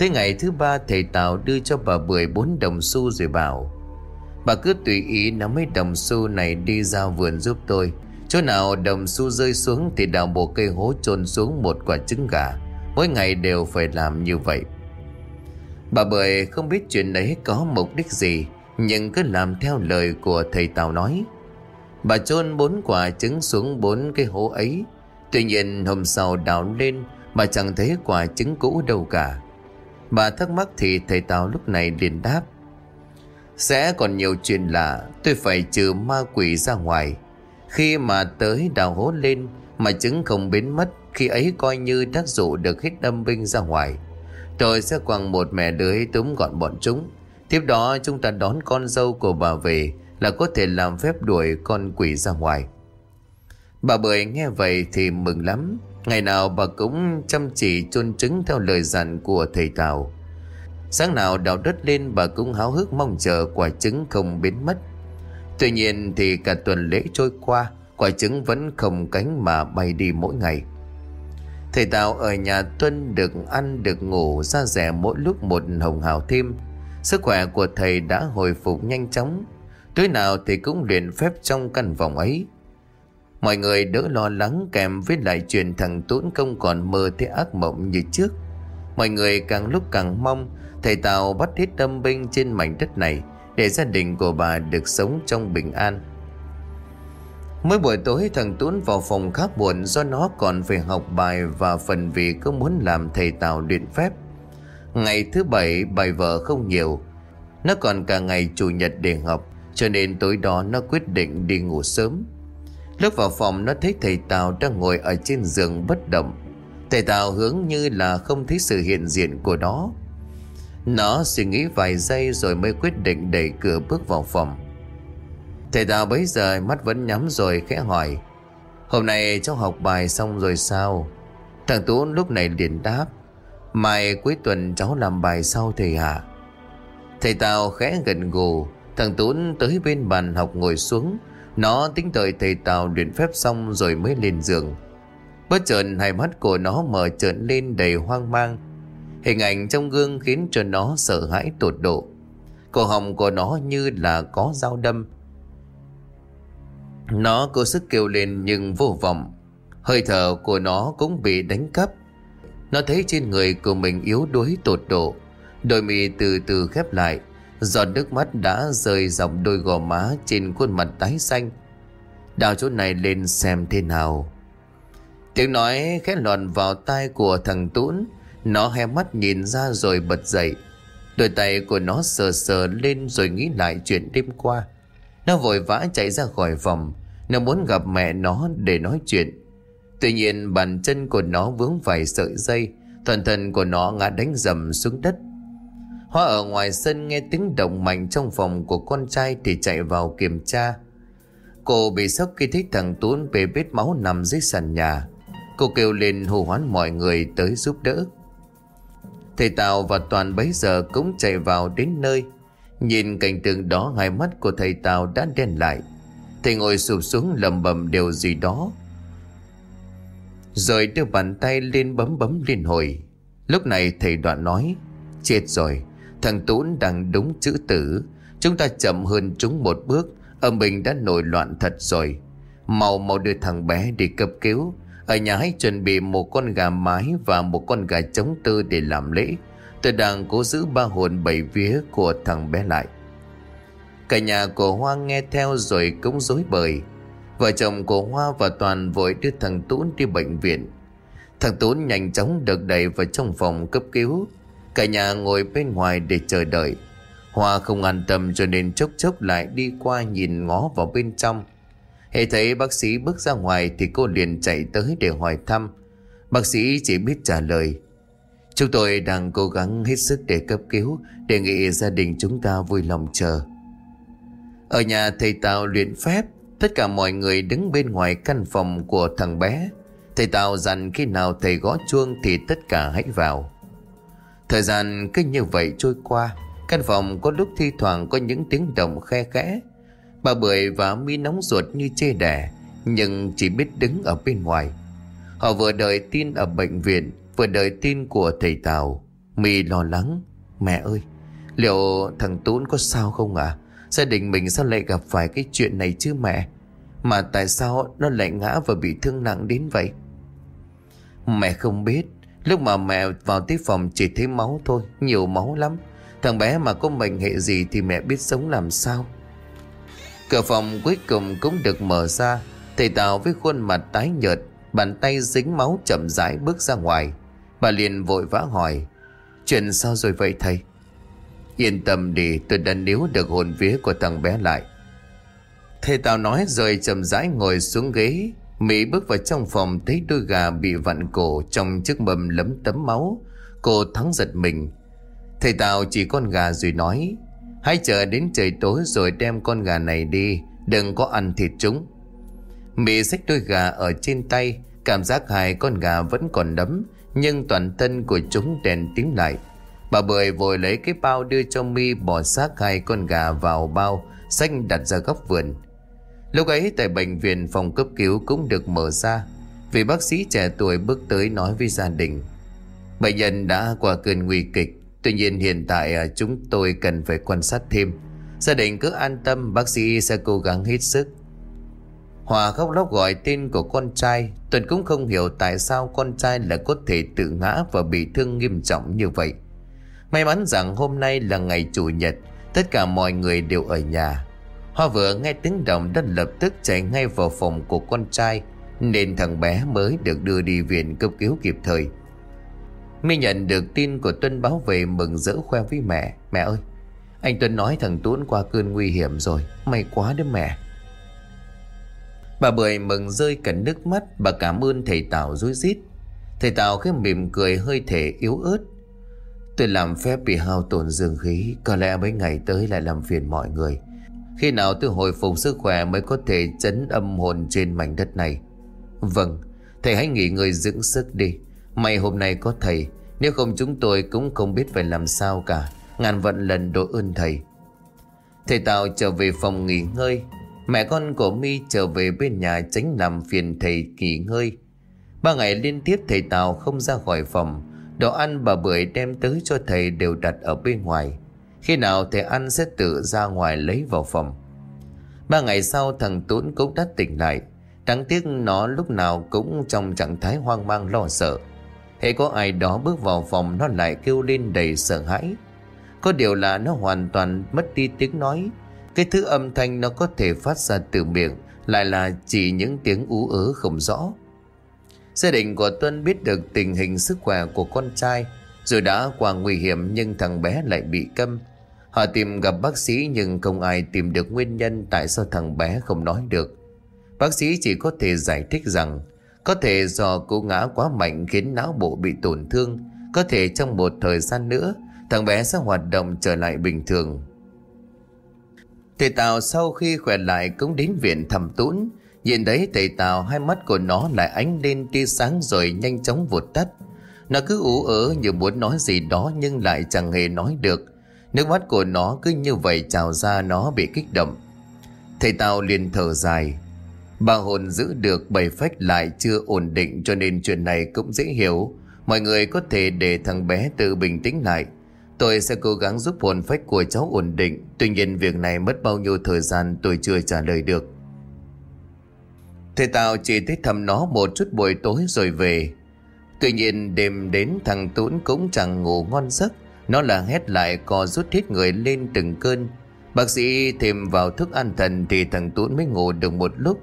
Tới ngày thứ ba, thầy Tào đưa cho bà Bưởi bốn đồng xu rồi bảo, Bà cứ tùy ý nắm mấy đồng xu này đi ra vườn giúp tôi. Chỗ nào đồng xu rơi xuống thì đào bộ cây hố chôn xuống một quả trứng gà. Mỗi ngày đều phải làm như vậy. Bà Bưởi không biết chuyện đấy có mục đích gì, Nhưng cứ làm theo lời của thầy Tào nói, Bà chôn bốn quả trứng xuống bốn cái hố ấy. Tuy nhiên hôm sau đào lên, Bà chẳng thấy quả trứng cũ đâu cả. Bà thắc mắc thì thầy Tào lúc này liền đáp. Sẽ còn nhiều chuyện lạ, Tôi phải trừ ma quỷ ra ngoài. Khi mà tới đào hố lên, Mà trứng không biến mất, Khi ấy coi như tác dụ được hết âm binh ra ngoài. Tôi sẽ quăng một mẹ lưới túm gọn bọn chúng. Tiếp đó chúng ta đón con dâu của bà về, Là có thể làm phép đuổi con quỷ ra ngoài. Bà Bưởi nghe vậy thì mừng lắm. Ngày nào bà cũng chăm chỉ chôn trứng theo lời dặn của thầy Tào. Sáng nào đào đất lên, bà cũng háo hức mong chờ quả trứng không biến mất. Tuy nhiên thì cả tuần lễ trôi qua, Quả trứng vẫn không cánh mà bay đi mỗi ngày. Thầy Tào ở nhà Tuân được ăn, được ngủ ra rẻ mỗi lúc một hồng hào thêm. Sức khỏe của thầy đã hồi phục nhanh chóng. Tối nào thì cũng luyện phép trong căn phòng ấy. Mọi người đỡ lo lắng kèm với lại chuyện thằng Tuấn không còn mơ thấy ác mộng như trước. Mọi người càng lúc càng mong, Thầy Tào bắt hết tâm binh trên mảnh đất này Để gia đình của bà được sống trong bình an. Mỗi buổi tối, thằng Tuấn vào phòng khá buồn Do nó còn phải học bài Và phần vì cứ muốn làm thầy Tào luyện phép. Ngày thứ bảy, bài vở không nhiều. Nó còn cả ngày chủ nhật để học, Cho nên tối đó nó quyết định đi ngủ sớm. Lúc vào phòng, nó thấy thầy Tào đang ngồi ở trên giường bất động. Thầy Tào hướng như là không thấy sự hiện diện của nó. Nó suy nghĩ vài giây rồi mới quyết định đẩy cửa bước vào phòng. Thầy Tào bấy giờ mắt vẫn nhắm rồi khẽ hỏi, Hôm nay cháu học bài xong rồi sao? Thằng Tú lúc này liền đáp, Mai cuối tuần cháu làm bài sau thầy hả Thầy Tào khẽ gần gù, Thằng Tú tới bên bàn học ngồi xuống nó tính đợi thầy Tào luyện phép xong rồi mới lên giường. Bất chợt hai mắt của nó mở trợn lên đầy hoang mang. Hình ảnh trong gương khiến cho nó sợ hãi tột độ. Cổ họng của nó như là có dao đâm. Nó cố sức kêu lên nhưng vô vọng. Hơi thở của nó cũng bị đánh cắp. Nó thấy trên người của mình yếu đuối tột độ. Đôi mi từ từ khép lại. Giọt nước mắt đã rơi dọc đôi gò má trên khuôn mặt tái xanh. Đào chỗ này lên xem thế nào. Tiếng nói khẽ lọt vào tai của thằng Tún. Nó hé mắt nhìn ra rồi bật dậy. Đôi tay của nó sờ sờ lên rồi nghĩ lại chuyện đêm qua. Nó vội vã chạy ra khỏi phòng. Nó muốn gặp mẹ nó để nói chuyện. Tuy nhiên bàn chân của nó vướng phải sợi dây. Toàn thân của nó ngã đánh dầm xuống đất. Hoa ở ngoài sân nghe tiếng động mạnh trong phòng của con trai thì chạy vào kiểm tra. Cô bị sốc khi thấy thằng Tuấn bê vết máu nằm dưới sàn nhà. Cô kêu lên hô hoán mọi người tới giúp đỡ. Thầy Tào và Toàn bấy giờ cũng chạy vào đến nơi. Nhìn cảnh tượng đó, hai mắt của thầy Tào đã đen lại. Thầy ngồi sụp xuống lầm bầm điều gì đó. Rồi đưa bàn tay lên bấm bấm liên hồi. Lúc này thầy đoạn nói, Chết rồi Thằng Tún đang đúng chữ tử Chúng ta chậm hơn chúng một bước Ở mình đã nổi loạn thật rồi Mau mau đưa thằng bé đi cấp cứu ở nhà hãy chuẩn bị một con gà mái và một con gà trống tơ để làm lễ. Tôi đang cố giữ ba hồn bảy vía của thằng bé lại. Cả nhà của Hoa nghe theo rồi cũng dối bời. Vợ chồng của Hoa và Toàn vội đưa thằng Tún đi bệnh viện. Thằng Tún nhanh chóng được đẩy vào trong phòng cấp cứu. Cả nhà ngồi bên ngoài để chờ đợi. Hoa không an tâm cho nên chốc chốc lại đi qua nhìn ngó vào bên trong. Hãy thấy bác sĩ bước ra ngoài thì cô liền chạy tới để hỏi thăm. Bác sĩ chỉ biết trả lời. Chúng tôi đang cố gắng hết sức để cấp cứu, đề nghị gia đình chúng ta vui lòng chờ. Ở nhà thầy Tào luyện phép, tất cả mọi người đứng bên ngoài căn phòng của thằng bé. Thầy Tào dặn khi nào thầy gõ chuông thì tất cả hãy vào. Thời gian cứ như vậy trôi qua, căn phòng có lúc thi thoảng có những tiếng động khe khẽ. Bà Bưởi và mi nóng ruột như chê đẻ Nhưng chỉ biết đứng ở bên ngoài. Họ vừa đợi tin ở bệnh viện Vừa đợi tin của thầy Tào. Mi lo lắng Mẹ ơi Liệu thằng Tún có sao không ạ? À? Gia đình mình sao lại gặp phải cái chuyện này chứ mẹ? Mà tại sao nó lại ngã và bị thương nặng đến vậy? Mẹ không biết Lúc mà mẹ vào tới phòng chỉ thấy máu thôi, Nhiều máu lắm. Thằng bé mà có mệnh hệ gì thì mẹ biết sống làm sao. Cửa phòng cuối cùng cũng được mở ra, Thầy Tào với khuôn mặt tái nhợt, Bàn tay dính máu chậm rãi bước ra ngoài. Bà liền vội vã hỏi, Chuyện sao rồi vậy thầy? Yên tâm đi, tôi đã níu được hồn vía của thằng bé lại. Thầy Tào nói rồi chậm rãi ngồi xuống ghế. Mỹ bước vào trong phòng thấy đôi gà bị vặn cổ trong chiếc mâm lấm tấm máu. Cô thắng giật mình. Thầy Tào chỉ con gà rồi nói, Hãy chờ đến trời tối rồi đem con gà này đi, Đừng có ăn thịt chúng. Mỹ xách đôi gà ở trên tay, Cảm giác hai con gà vẫn còn đấm, Nhưng toàn thân của chúng đèn tiếng lại. Bà Bưởi vội lấy cái bao đưa cho mi bỏ xác hai con gà vào bao Xanh đặt ra góc vườn. Lúc ấy tại bệnh viện phòng cấp cứu cũng được mở ra, Vì bác sĩ trẻ tuổi bước tới nói với gia đình. Bệnh nhân đã qua cơn nguy kịch, Tuy nhiên hiện tại à, chúng tôi cần phải quan sát thêm. Gia đình cứ an tâm, bác sĩ sẽ cố gắng hết sức. Hòa khóc lóc gọi tên của con trai Tuần cũng không hiểu tại sao con trai lại có thể tự ngã và bị thương nghiêm trọng như vậy. May mắn rằng hôm nay là ngày chủ nhật, Tất cả mọi người đều ở nhà. Hoa vừa nghe tiếng động đã lập tức chạy ngay vào phòng của con trai, Nên thằng bé mới được đưa đi viện cấp cứu kịp thời. Mi nhận được tin của Tuân báo về mừng rỡ khoe với mẹ. Mẹ ơi, Anh Tuân nói thằng Tuấn qua cơn nguy hiểm rồi, May quá đấy mẹ. Bà Bưởi mừng rơi cả nước mắt, Bà cảm ơn thầy Tào rối rít. Thầy Tào khẽ mỉm cười hơi thể yếu ớt. Tôi làm phép bị hao tổn dương khí, Có lẽ mấy ngày tới lại làm phiền mọi người. Khi nào tôi hồi phục sức khỏe Mới có thể chấn âm hồn trên mảnh đất này? Vâng Thầy hãy nghỉ ngơi dưỡng sức đi. May hôm nay có thầy, Nếu không chúng tôi cũng không biết phải làm sao cả. Ngàn vận lần đội ơn thầy. Thầy Tào trở về phòng nghỉ ngơi. Mẹ con của mi trở về bên nhà tránh làm phiền thầy nghỉ ngơi. Ba ngày liên tiếp thầy Tào không ra khỏi phòng. Đồ ăn bà Bưởi đem tới cho thầy đều đặt ở bên ngoài. Khi nào thầy ăn sẽ tự ra ngoài lấy vào phòng. Ba ngày sau, thằng Tuấn cũng đã tỉnh lại. Đáng tiếc nó lúc nào cũng trong trạng thái hoang mang lo sợ. Hệ có ai đó bước vào phòng, nó lại kêu lên đầy sợ hãi. Có điều là nó hoàn toàn mất đi tiếng nói. Cái thứ âm thanh nó có thể phát ra từ miệng, Lại là chỉ những tiếng ú ớ không rõ. Gia đình của Tuân biết được tình hình sức khỏe của con trai, Rồi đã qua nguy hiểm nhưng thằng bé lại bị câm. Họ tìm gặp bác sĩ nhưng không ai tìm được nguyên nhân tại sao thằng bé không nói được. Bác sĩ chỉ có thể giải thích rằng, có thể do cú ngã quá mạnh khiến não bộ bị tổn thương. Có thể trong một thời gian nữa, Thằng bé sẽ hoạt động trở lại bình thường. Thầy Tào sau khi khỏe lại cũng đến viện thăm tún. Nhìn thấy thầy Tào, hai mắt của nó lại ánh lên tia sáng rồi nhanh chóng vụt tắt. Nó cứ ú ớ như muốn nói gì đó nhưng lại chẳng hề nói được. Nước mắt của nó cứ như vậy trào ra nó bị kích động Thầy tao liền thở dài Bà hồn giữ được bảy phách lại chưa ổn định cho nên chuyện này cũng dễ hiểu. Mọi người có thể để thằng bé tự bình tĩnh lại. Tôi sẽ cố gắng giúp hồn phách của cháu ổn định. Tuy nhiên việc này mất bao nhiêu thời gian tôi chưa trả lời được. Thầy Tào chỉ thấy thầm nó một chút buổi tối rồi về. Tuy nhiên đêm đến thằng Tún cũng chẳng ngủ ngon giấc. Nó là hét lại, co rút hết người lên từng cơn. Bác sĩ thêm vào thức ăn thần thì thằng tuấn mới ngủ được một lúc.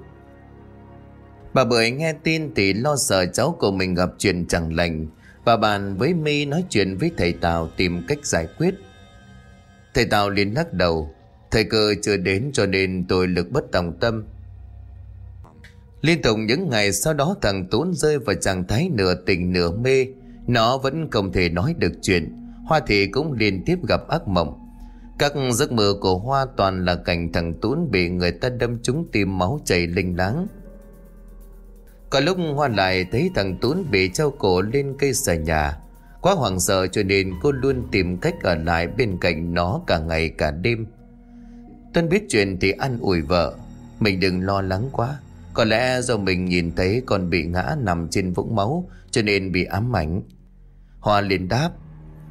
Bà Bưởi nghe tin thì lo sợ cháu của mình gặp chuyện chẳng lành. Bà bàn với mi nói chuyện với thầy Tào tìm cách giải quyết. Thầy Tào liền lắc đầu. Thời cơ chưa đến cho nên tôi lực bất tòng tâm. Liên tục những ngày sau đó thằng Tốn rơi vào trạng thái nửa tình nửa mê. Nó vẫn không thể nói được chuyện. Hoa thị cũng liên tiếp gặp ác mộng. Các giấc mơ của Hoa toàn là cảnh thằng Tún bị người ta đâm trúng tim máu chảy linh láng. Có lúc Hoa lại thấy thằng Tún bị treo cổ lên cây xà nhà. Quá hoảng sợ cho nên cô luôn tìm cách ở lại bên cạnh nó cả ngày cả đêm. Tuân biết chuyện thì ăn ủi vợ. Mình đừng lo lắng quá. Có lẽ do mình nhìn thấy con bị ngã nằm trên vũng máu, Cho nên bị ám ảnh. Hoa liền đáp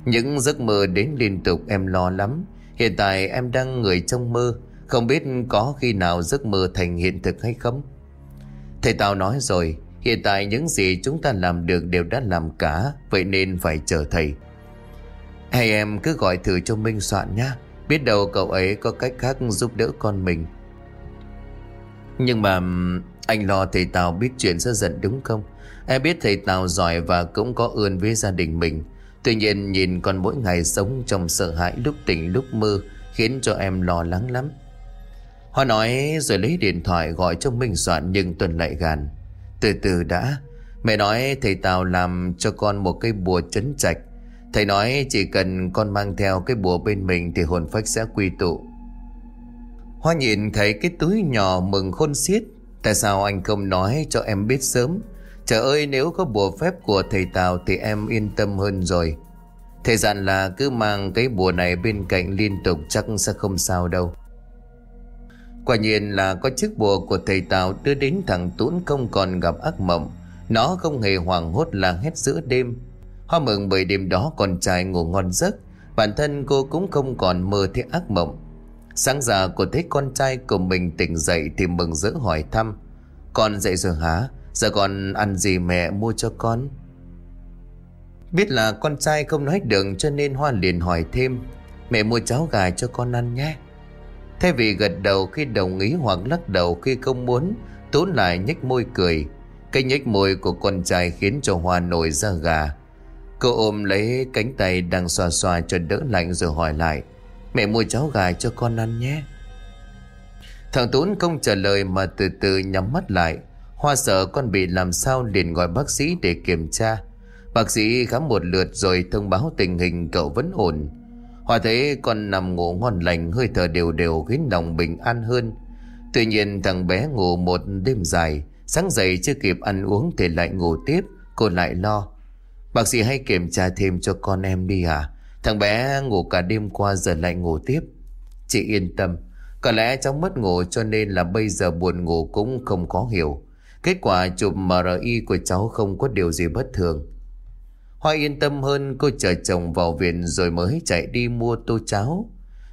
những giấc mơ đến liên tục em lo lắm. Hiện tại em đang người trong mơ. Không biết có khi nào giấc mơ thành hiện thực hay không? Thầy Tao nói rồi, Hiện tại những gì chúng ta làm được đều đã làm cả, Vậy nên phải chờ thầy. Hay em cứ gọi thử cho Minh soạn nhá, Biết đâu cậu ấy có cách khác giúp đỡ con mình. Nhưng mà anh lo thầy Tào biết chuyện sẽ giận đúng không? Em biết thầy Tào giỏi và cũng có ơn với gia đình mình. Tuy nhiên nhìn con mỗi ngày sống trong sợ hãi lúc tỉnh lúc mơ Khiến cho em lo lắng lắm Hoa nói rồi lấy điện thoại gọi cho Minh Soạn nhưng Tuần lại gàn. Từ từ đã. Mẹ nói thầy Tào làm cho con một cây bùa chấn trạch. Thầy nói chỉ cần con mang theo cái bùa bên mình thì hồn phách sẽ quy tụ. Hoa nhìn thấy cái túi nhỏ mừng khôn xiết. Tại sao anh không nói cho em biết sớm? Trời ơi, nếu có bùa phép của thầy Tào thì em yên tâm hơn rồi. Thầy dặn là cứ mang cái bùa này bên cạnh liên tục, chắc sẽ không sao đâu. Quả nhiên là có chiếc bùa của thầy Tào đưa đến thằng Tún không còn gặp ác mộng. Nó không hề hoảng hốt là hết giữa đêm. Hoa mừng bởi đêm đó con trai ngủ ngon giấc. Bản thân cô cũng không còn mơ thấy ác mộng. Sáng giờ cô thấy con trai của mình tỉnh dậy thì mừng rỡ hỏi thăm. Con dậy rồi hả? Giờ con ăn gì mẹ mua cho con? Biết là con trai không nói được cho nên Hoa liền hỏi thêm. Mẹ mua cháo gà cho con ăn nhé. Thay vì gật đầu khi đồng ý hoặc lắc đầu khi không muốn, Tú lại nhếch môi cười Cái nhếch môi của con trai khiến cho Hoa nổi ra gà Cô ôm lấy cánh tay đang xoa xoa cho đỡ lạnh rồi hỏi lại, Mẹ mua cháo gà cho con ăn nhé Thằng Tốn không trả lời mà từ từ nhắm mắt lại Hoa sợ con bị làm sao liền gọi bác sĩ để kiểm tra Bác sĩ khám một lượt rồi thông báo tình hình cậu vẫn ổn Hoa thấy con nằm ngủ ngon lành hơi thở đều đều khiến lòng bình an hơn. Tuy nhiên thằng bé ngủ một đêm dài, sáng dậy chưa kịp ăn uống thì lại ngủ tiếp, cô lại lo. Bác sĩ hay kiểm tra thêm cho con em đi à? Thằng bé ngủ cả đêm qua giờ lại ngủ tiếp. Chị yên tâm, có lẽ cháu mất ngủ cho nên là bây giờ buồn ngủ cũng không khó hiểu. Kết quả chụp MRI của cháu không có điều gì bất thường. Hoa yên tâm hơn, cô chờ chồng vào viện rồi mới chạy đi mua tô cháo.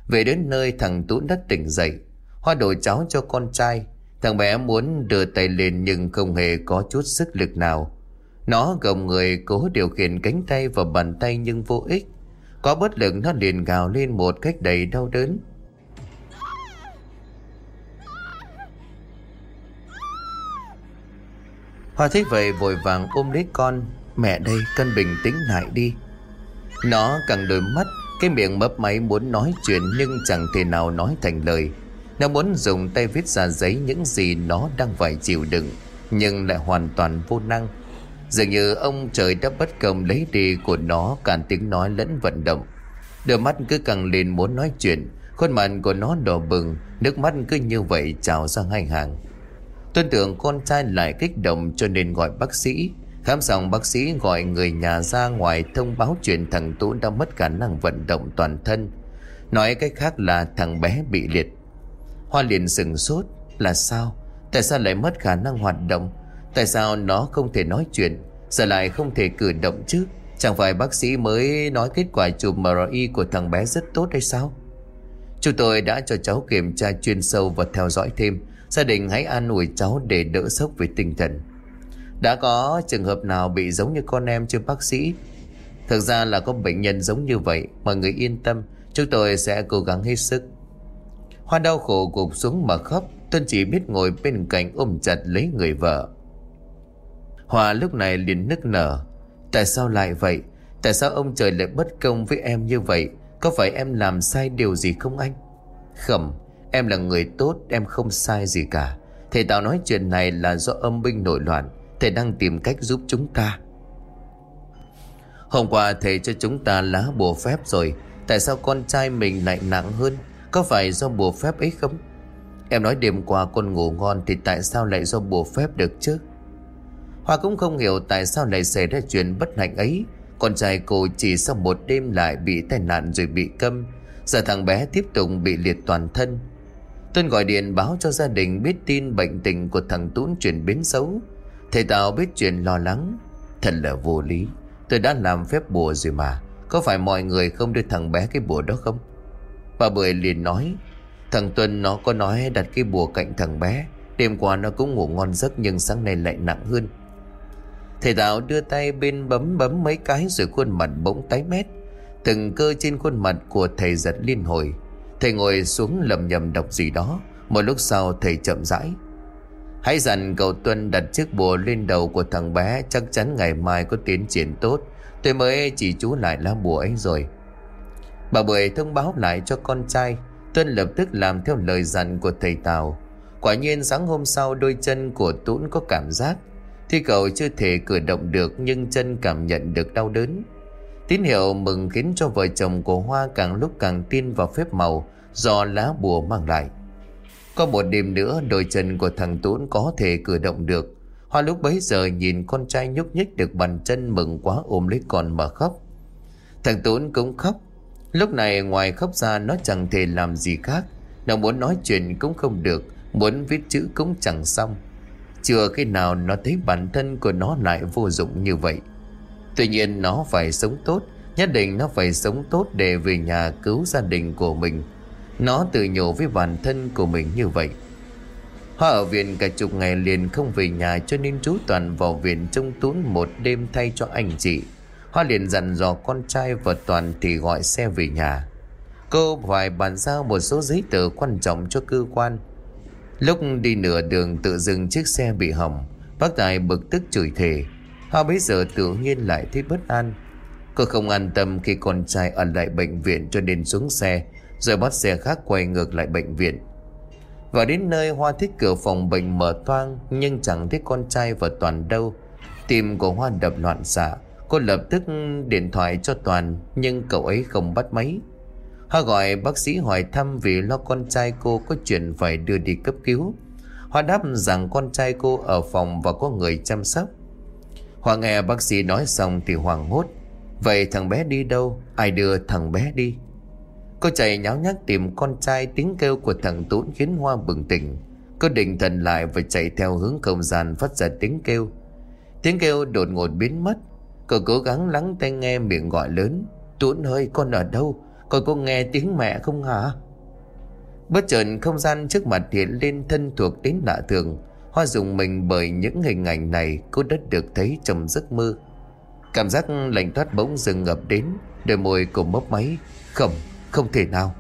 Về đến nơi, thằng Tún đã tỉnh dậy. Hoa đổi cháo cho con trai. Thằng bé muốn đưa tay lên nhưng không hề có chút sức lực nào. Nó gồng người, cố điều khiển cánh tay và bàn tay nhưng vô ích. Có bất lực, nó liền gào lên một cách đầy đau đớn. Hoa thấy vậy vội vàng ôm lấy con, Mẹ đây, cân bình tĩnh lại đi. Nó càng đôi mắt, Cái miệng mấp máy muốn nói chuyện Nhưng chẳng thể nào nói thành lời. Nó muốn dùng tay viết ra giấy Những gì nó đang phải chịu đựng, Nhưng lại hoàn toàn vô năng. Dường như ông trời đã bất công lấy đi của nó Cả tiếng nói lẫn vận động. Đôi mắt cứ càng lên muốn nói chuyện, Khuôn mặt của nó đỏ bừng, Nước mắt cứ như vậy trào ra hai hàng. Tuân tưởng con trai lại kích động cho nên gọi bác sĩ Khám xong, bác sĩ gọi người nhà ra ngoài thông báo chuyện thằng Tú đã mất khả năng vận động toàn thân. Nói cách khác là thằng bé bị liệt. Hoa liền sừng sốt, là sao? Tại sao lại mất khả năng hoạt động? Tại sao nó không thể nói chuyện? Giờ lại không thể cử động chứ? Chẳng phải bác sĩ mới nói kết quả chụp MRI của thằng bé rất tốt hay sao? Chúng tôi đã cho cháu kiểm tra chuyên sâu và theo dõi thêm. Gia đình hãy an ủi cháu để đỡ sốc về tinh thần. Đã có trường hợp nào bị giống như con em chưa, bác sĩ? Thực ra là có bệnh nhân giống như vậy, Mọi người yên tâm, Chúng tôi sẽ cố gắng hết sức. Hoa đau khổ gục xuống mà khóc, Tuân chỉ biết ngồi bên cạnh ôm chặt lấy người vợ. Hòa lúc này liền nức nở. Tại sao lại vậy? Tại sao ông trời lại bất công với em như vậy? Có phải em làm sai điều gì không anh? Khẩm Em là người tốt, Em không sai gì cả. Thầy Tào nói chuyện này là do âm binh nổi loạn. Thầy đang tìm cách giúp chúng ta. Hôm qua thầy cho chúng ta lá bùa phép rồi. Tại sao con trai mình lại nặng hơn? Có phải do bùa phép ấy không? Em nói đêm qua con ngủ ngon Thì tại sao lại do bùa phép được chứ? Hoa cũng không hiểu Tại sao lại xảy ra chuyện bất hạnh ấy. Con trai cô chỉ sau một đêm lại Bị tai nạn rồi bị câm. Giờ thằng bé tiếp tục bị liệt toàn thân. Tuân gọi điện báo cho gia đình biết tin bệnh tình của thằng Tún chuyển biến xấu. Thầy Tào biết chuyện lo lắng. Thật là vô lý. Tôi đã làm phép bùa rồi mà. Có phải mọi người không đưa thằng bé cái bùa đó không? Bà Bưởi liền nói, Thằng Tuân nó có nói đặt cái bùa cạnh thằng bé. Đêm qua nó cũng ngủ ngon giấc Nhưng sáng nay lại nặng hơn. Thầy Tào đưa tay bên bấm bấm mấy cái Rồi khuôn mặt bỗng tái mét. Từng cơ trên khuôn mặt của thầy giật liên hồi. Thầy ngồi xuống lầm nhầm đọc gì đó. Một lúc sau, thầy chậm rãi. Hãy dặn cậu Tuân đặt chiếc bùa lên đầu của thằng bé, Chắc chắn ngày mai có tiến triển tốt. Tôi mới chỉ chú lại lá bùa ấy rồi. Bà Bưởi thông báo lại cho con trai. Tuân lập tức làm theo lời dặn của thầy Tào. Quả nhiên sáng hôm sau, đôi chân của tuấn có cảm giác. Thì cậu chưa thể cử động được, Nhưng chân cảm nhận được đau đớn. Tín hiệu mừng khiến cho vợ chồng của Hoa càng lúc càng tin vào phép màu Do lá bùa mang lại. Có một đêm nữa, đôi chân của thằng Tún có thể cử động được. Hoa lúc bấy giờ nhìn con trai nhúc nhích được bàn chân mừng quá ôm lấy con mà khóc. Thằng Tún cũng khóc. Lúc này ngoài khóc ra, nó chẳng thể làm gì khác. Nó muốn nói chuyện cũng không được, Muốn viết chữ cũng chẳng xong. Chưa khi nào nó thấy bản thân của nó lại vô dụng như vậy. Tuy nhiên nó phải sống tốt Nhất định nó phải sống tốt để về nhà cứu gia đình của mình nó tự nhủ với bản thân của mình như vậy Hoa ở viện cả chục ngày liền không về nhà cho nên chú Toàn vào viện trông tún một đêm thay cho anh chị. Hoa liền dặn dò con trai và Toàn thì gọi xe về nhà. Cô phải bàn giao một số giấy tờ quan trọng cho cơ quan. Lúc đi nửa đường tự dừng chiếc xe bị hỏng, bác Tài bực tức chửi thề. Hoa bấy giờ tự nhiên lại thấy bất an. Cô không an tâm khi con trai ở lại bệnh viện cho nên xuống xe, rồi bắt xe khác quay ngược lại bệnh viện. Và đến nơi Hoa thích cửa phòng bệnh mở toang, Nhưng chẳng thấy con trai và Toàn đâu. Tim của Hoa đập loạn xạ. Cô lập tức điện thoại cho Toàn, Nhưng cậu ấy không bắt máy. Hoa gọi bác sĩ hỏi thăm Vì lo con trai cô có chuyện phải đưa đi cấp cứu. Hoa đáp rằng con trai cô ở phòng Và có người chăm sóc. Hòa nghe bác sĩ nói xong thì hoảng hốt. Vậy thằng bé đi đâu? Ai đưa thằng bé đi? Cô chạy nháo nhác tìm con trai tiếng kêu của thằng Tún khiến Hoa bừng tỉnh. Cô định thần lại và chạy theo hướng không gian phát ra tiếng kêu. Tiếng kêu đột ngột biến mất. Cô cố gắng lắng tai nghe miệng gọi lớn. Tuấn ơi, con ở đâu? Con có nghe tiếng mẹ không hả? Bất chợt không gian trước mặt hiện lên thân thuộc đến lạ thường. Hoa dùng mình bởi những hình ảnh này Cô đã được thấy trong giấc mơ Cảm giác lạnh thoát bỗng dừng ngập đến Đôi môi cô mấp máy Không, không thể nào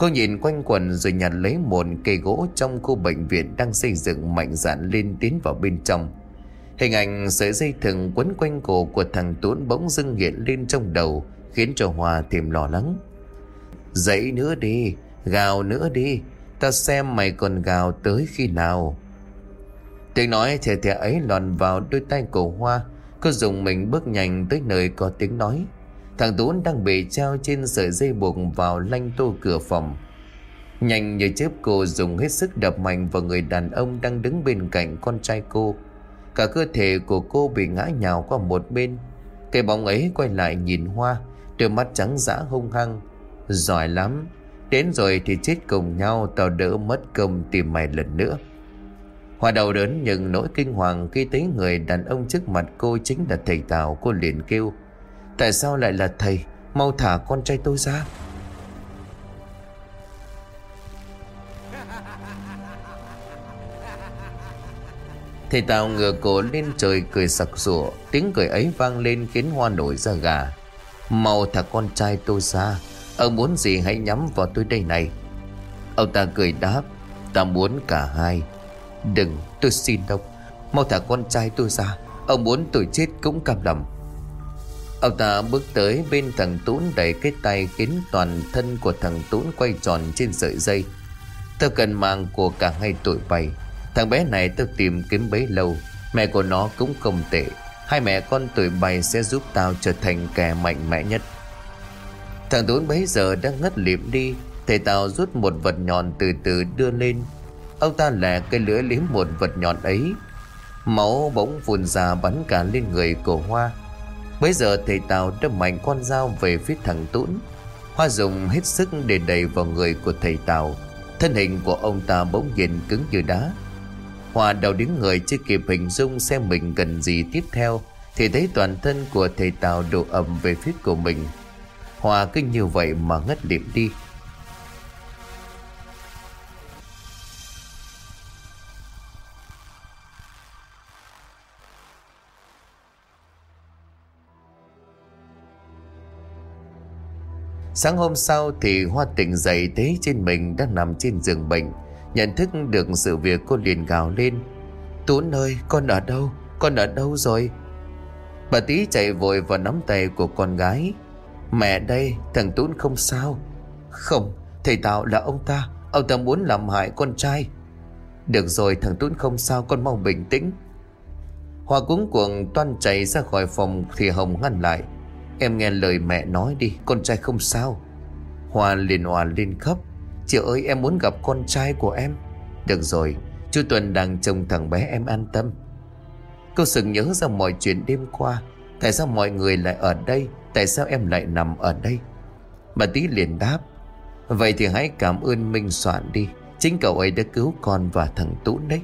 Cô nhìn quanh quần rồi nhặt lấy một cây gỗ trong khu bệnh viện đang xây dựng mạnh dạn lên tiến vào bên trong. Hình ảnh sợi dây thừng quấn quanh cổ của thằng Tuấn bỗng dưng hiện lên trong đầu khiến cho hòa thêm lo lắng. Dậy nữa đi, gào nữa đi, ta xem mày còn gào tới khi nào. Tiếng nói thẻ thẻ ấy lòn vào đôi tay cổ Hoa, cô dùng mình bước nhanh tới nơi có tiếng nói. Thằng Tuấn đang bị treo trên sợi dây buộc vào lanh tô cửa phòng. Nhanh như chớp cô dùng hết sức đập mạnh vào người đàn ông đang đứng bên cạnh con trai cô. Cả cơ thể của cô bị ngã nhào qua một bên. Cái bóng ấy quay lại nhìn Hoa Đôi mắt trắng dã hung hăng. Giỏi lắm Đến rồi thì chết cùng nhau Tao đỡ mất công tìm mày lần nữa. Hoa đầu đớn nhưng nỗi kinh hoàng Khi thấy người đàn ông trước mặt cô Chính là thầy Tào Cô liền kêu, Tại sao lại là thầy? Mau thả con trai tôi ra. *laughs* Thầy Tào ngửa cổ lên trời cười sặc sụa, Tiếng cười ấy vang lên khiến Hoa nổi ra gà. Mau thả con trai tôi ra, Ông muốn gì hãy nhắm vào tôi đây này. Ông ta cười đáp, Ta muốn cả hai. Đừng, tôi xin ông Mau thả con trai tôi ra Ông muốn tôi chết cũng cam lòng Ông ta bước tới bên thằng Tún đẩy cái tay khiến toàn thân của thằng Tún quay tròn trên sợi dây. Tao cần mạng của cả hai tụi bay. Thằng bé này tao tìm kiếm bấy lâu. Mẹ của nó cũng không tệ. Hai mẹ con tụi bay sẽ giúp tao trở thành kẻ mạnh mẽ nhất. Thằng Tún bấy giờ đang ngất liệm đi. Thầy tao rút một vật nhọn từ từ đưa lên. Ông ta lẻ cây lưỡi liếm một vật nhọn ấy. Máu bỗng phun ra bắn cả lên người cổ Hoa. Bây giờ thầy Tào đâm mạnh con dao về phía thằng Tũn. Hoa dùng hết sức để đẩy vào người của thầy Tào. Thân hình của ông ta bỗng nhiên cứng như đá. Hoa đầu đến người chưa kịp hình dung xem mình cần gì tiếp theo, Thì thấy toàn thân của thầy Tào đổ ẩm về phía của mình. Hoa cứ như vậy mà ngất liệm đi. Sáng hôm sau thì Hoa tỉnh dậy thấy trên mình đang nằm trên giường bệnh. Nhận thức được sự việc, cô liền gào lên. Tuấn ơi, con ở đâu? Con ở đâu rồi? Bà tí chạy vội vào nắm tay của con gái. Mẹ đây, thằng Tuấn không sao. Không, Thầy Tạo là ông ta. Ông ta muốn làm hại con trai. Được rồi, thằng Tuấn không sao, con mau bình tĩnh. Hoa cuống cuồng toan chạy ra khỏi phòng Thì Hồng ngăn lại. Em nghe lời mẹ nói đi, Con trai không sao. Hoa liền hòa lên khóc. Chị ơi, em muốn gặp con trai của em. Được rồi, Chú Tuần đang trông thằng bé em an tâm. Cô sừng nhớ ra mọi chuyện đêm qua. Tại sao mọi người lại ở đây? Tại sao em lại nằm ở đây? Bà tí liền đáp. Vậy thì hãy cảm ơn Minh Soạn đi. Chính cậu ấy đã cứu con và thằng Tú đấy.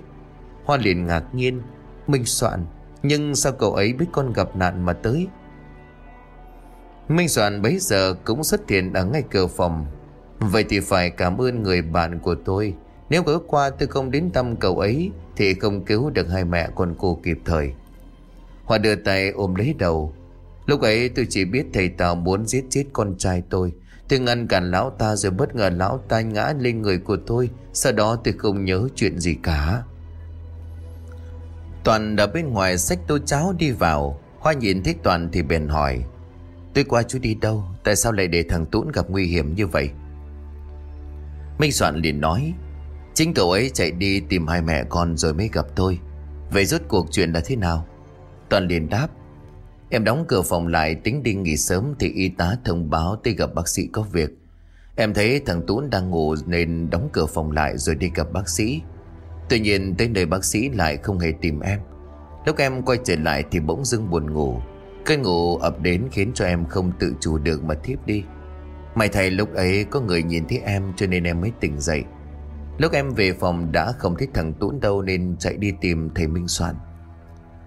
Hoa liền ngạc nhiên. Minh Soạn, Nhưng sao cậu ấy biết con gặp nạn mà tới? Minh Soạn bấy giờ cũng xuất hiện ở ngay cửa phòng. Vậy thì phải cảm ơn người bạn của tôi. Nếu bữa qua tôi không đến thăm cậu ấy, Thì không cứu được hai mẹ con cô kịp thời. Hòa đưa tay ôm lấy đầu. Lúc ấy tôi chỉ biết thầy Tào muốn giết chết con trai tôi. Tôi ngăn cản lão ta rồi bất ngờ lão ta ngã lên người của tôi. Sau đó tôi không nhớ chuyện gì cả. Toàn đã bên ngoài xách tô cháo đi vào. Hoa nhìn thấy Toàn thì bèn hỏi Tối qua chú đi đâu, Tại sao lại để thằng Tún gặp nguy hiểm như vậy? Minh Soạn liền nói, Chính cậu ấy chạy đi tìm hai mẹ con rồi mới gặp tôi. Vậy rốt cuộc chuyện là thế nào? Toàn liền đáp, Em đóng cửa phòng lại tính đi nghỉ sớm Thì y tá thông báo tới gặp bác sĩ có việc. Em thấy thằng Tún đang ngủ Nên đóng cửa phòng lại rồi đi gặp bác sĩ. Tuy nhiên tới nơi bác sĩ lại không hề tìm em. Lúc em quay trở lại thì bỗng dưng buồn ngủ. Cơn ngủ ập đến khiến cho em không tự chủ được mà thiếp đi. May thầy lúc ấy có người nhìn thấy em cho nên em mới tỉnh dậy. Lúc em về phòng đã không thấy thằng Tuấn đâu Nên chạy đi tìm thầy Minh Soạn.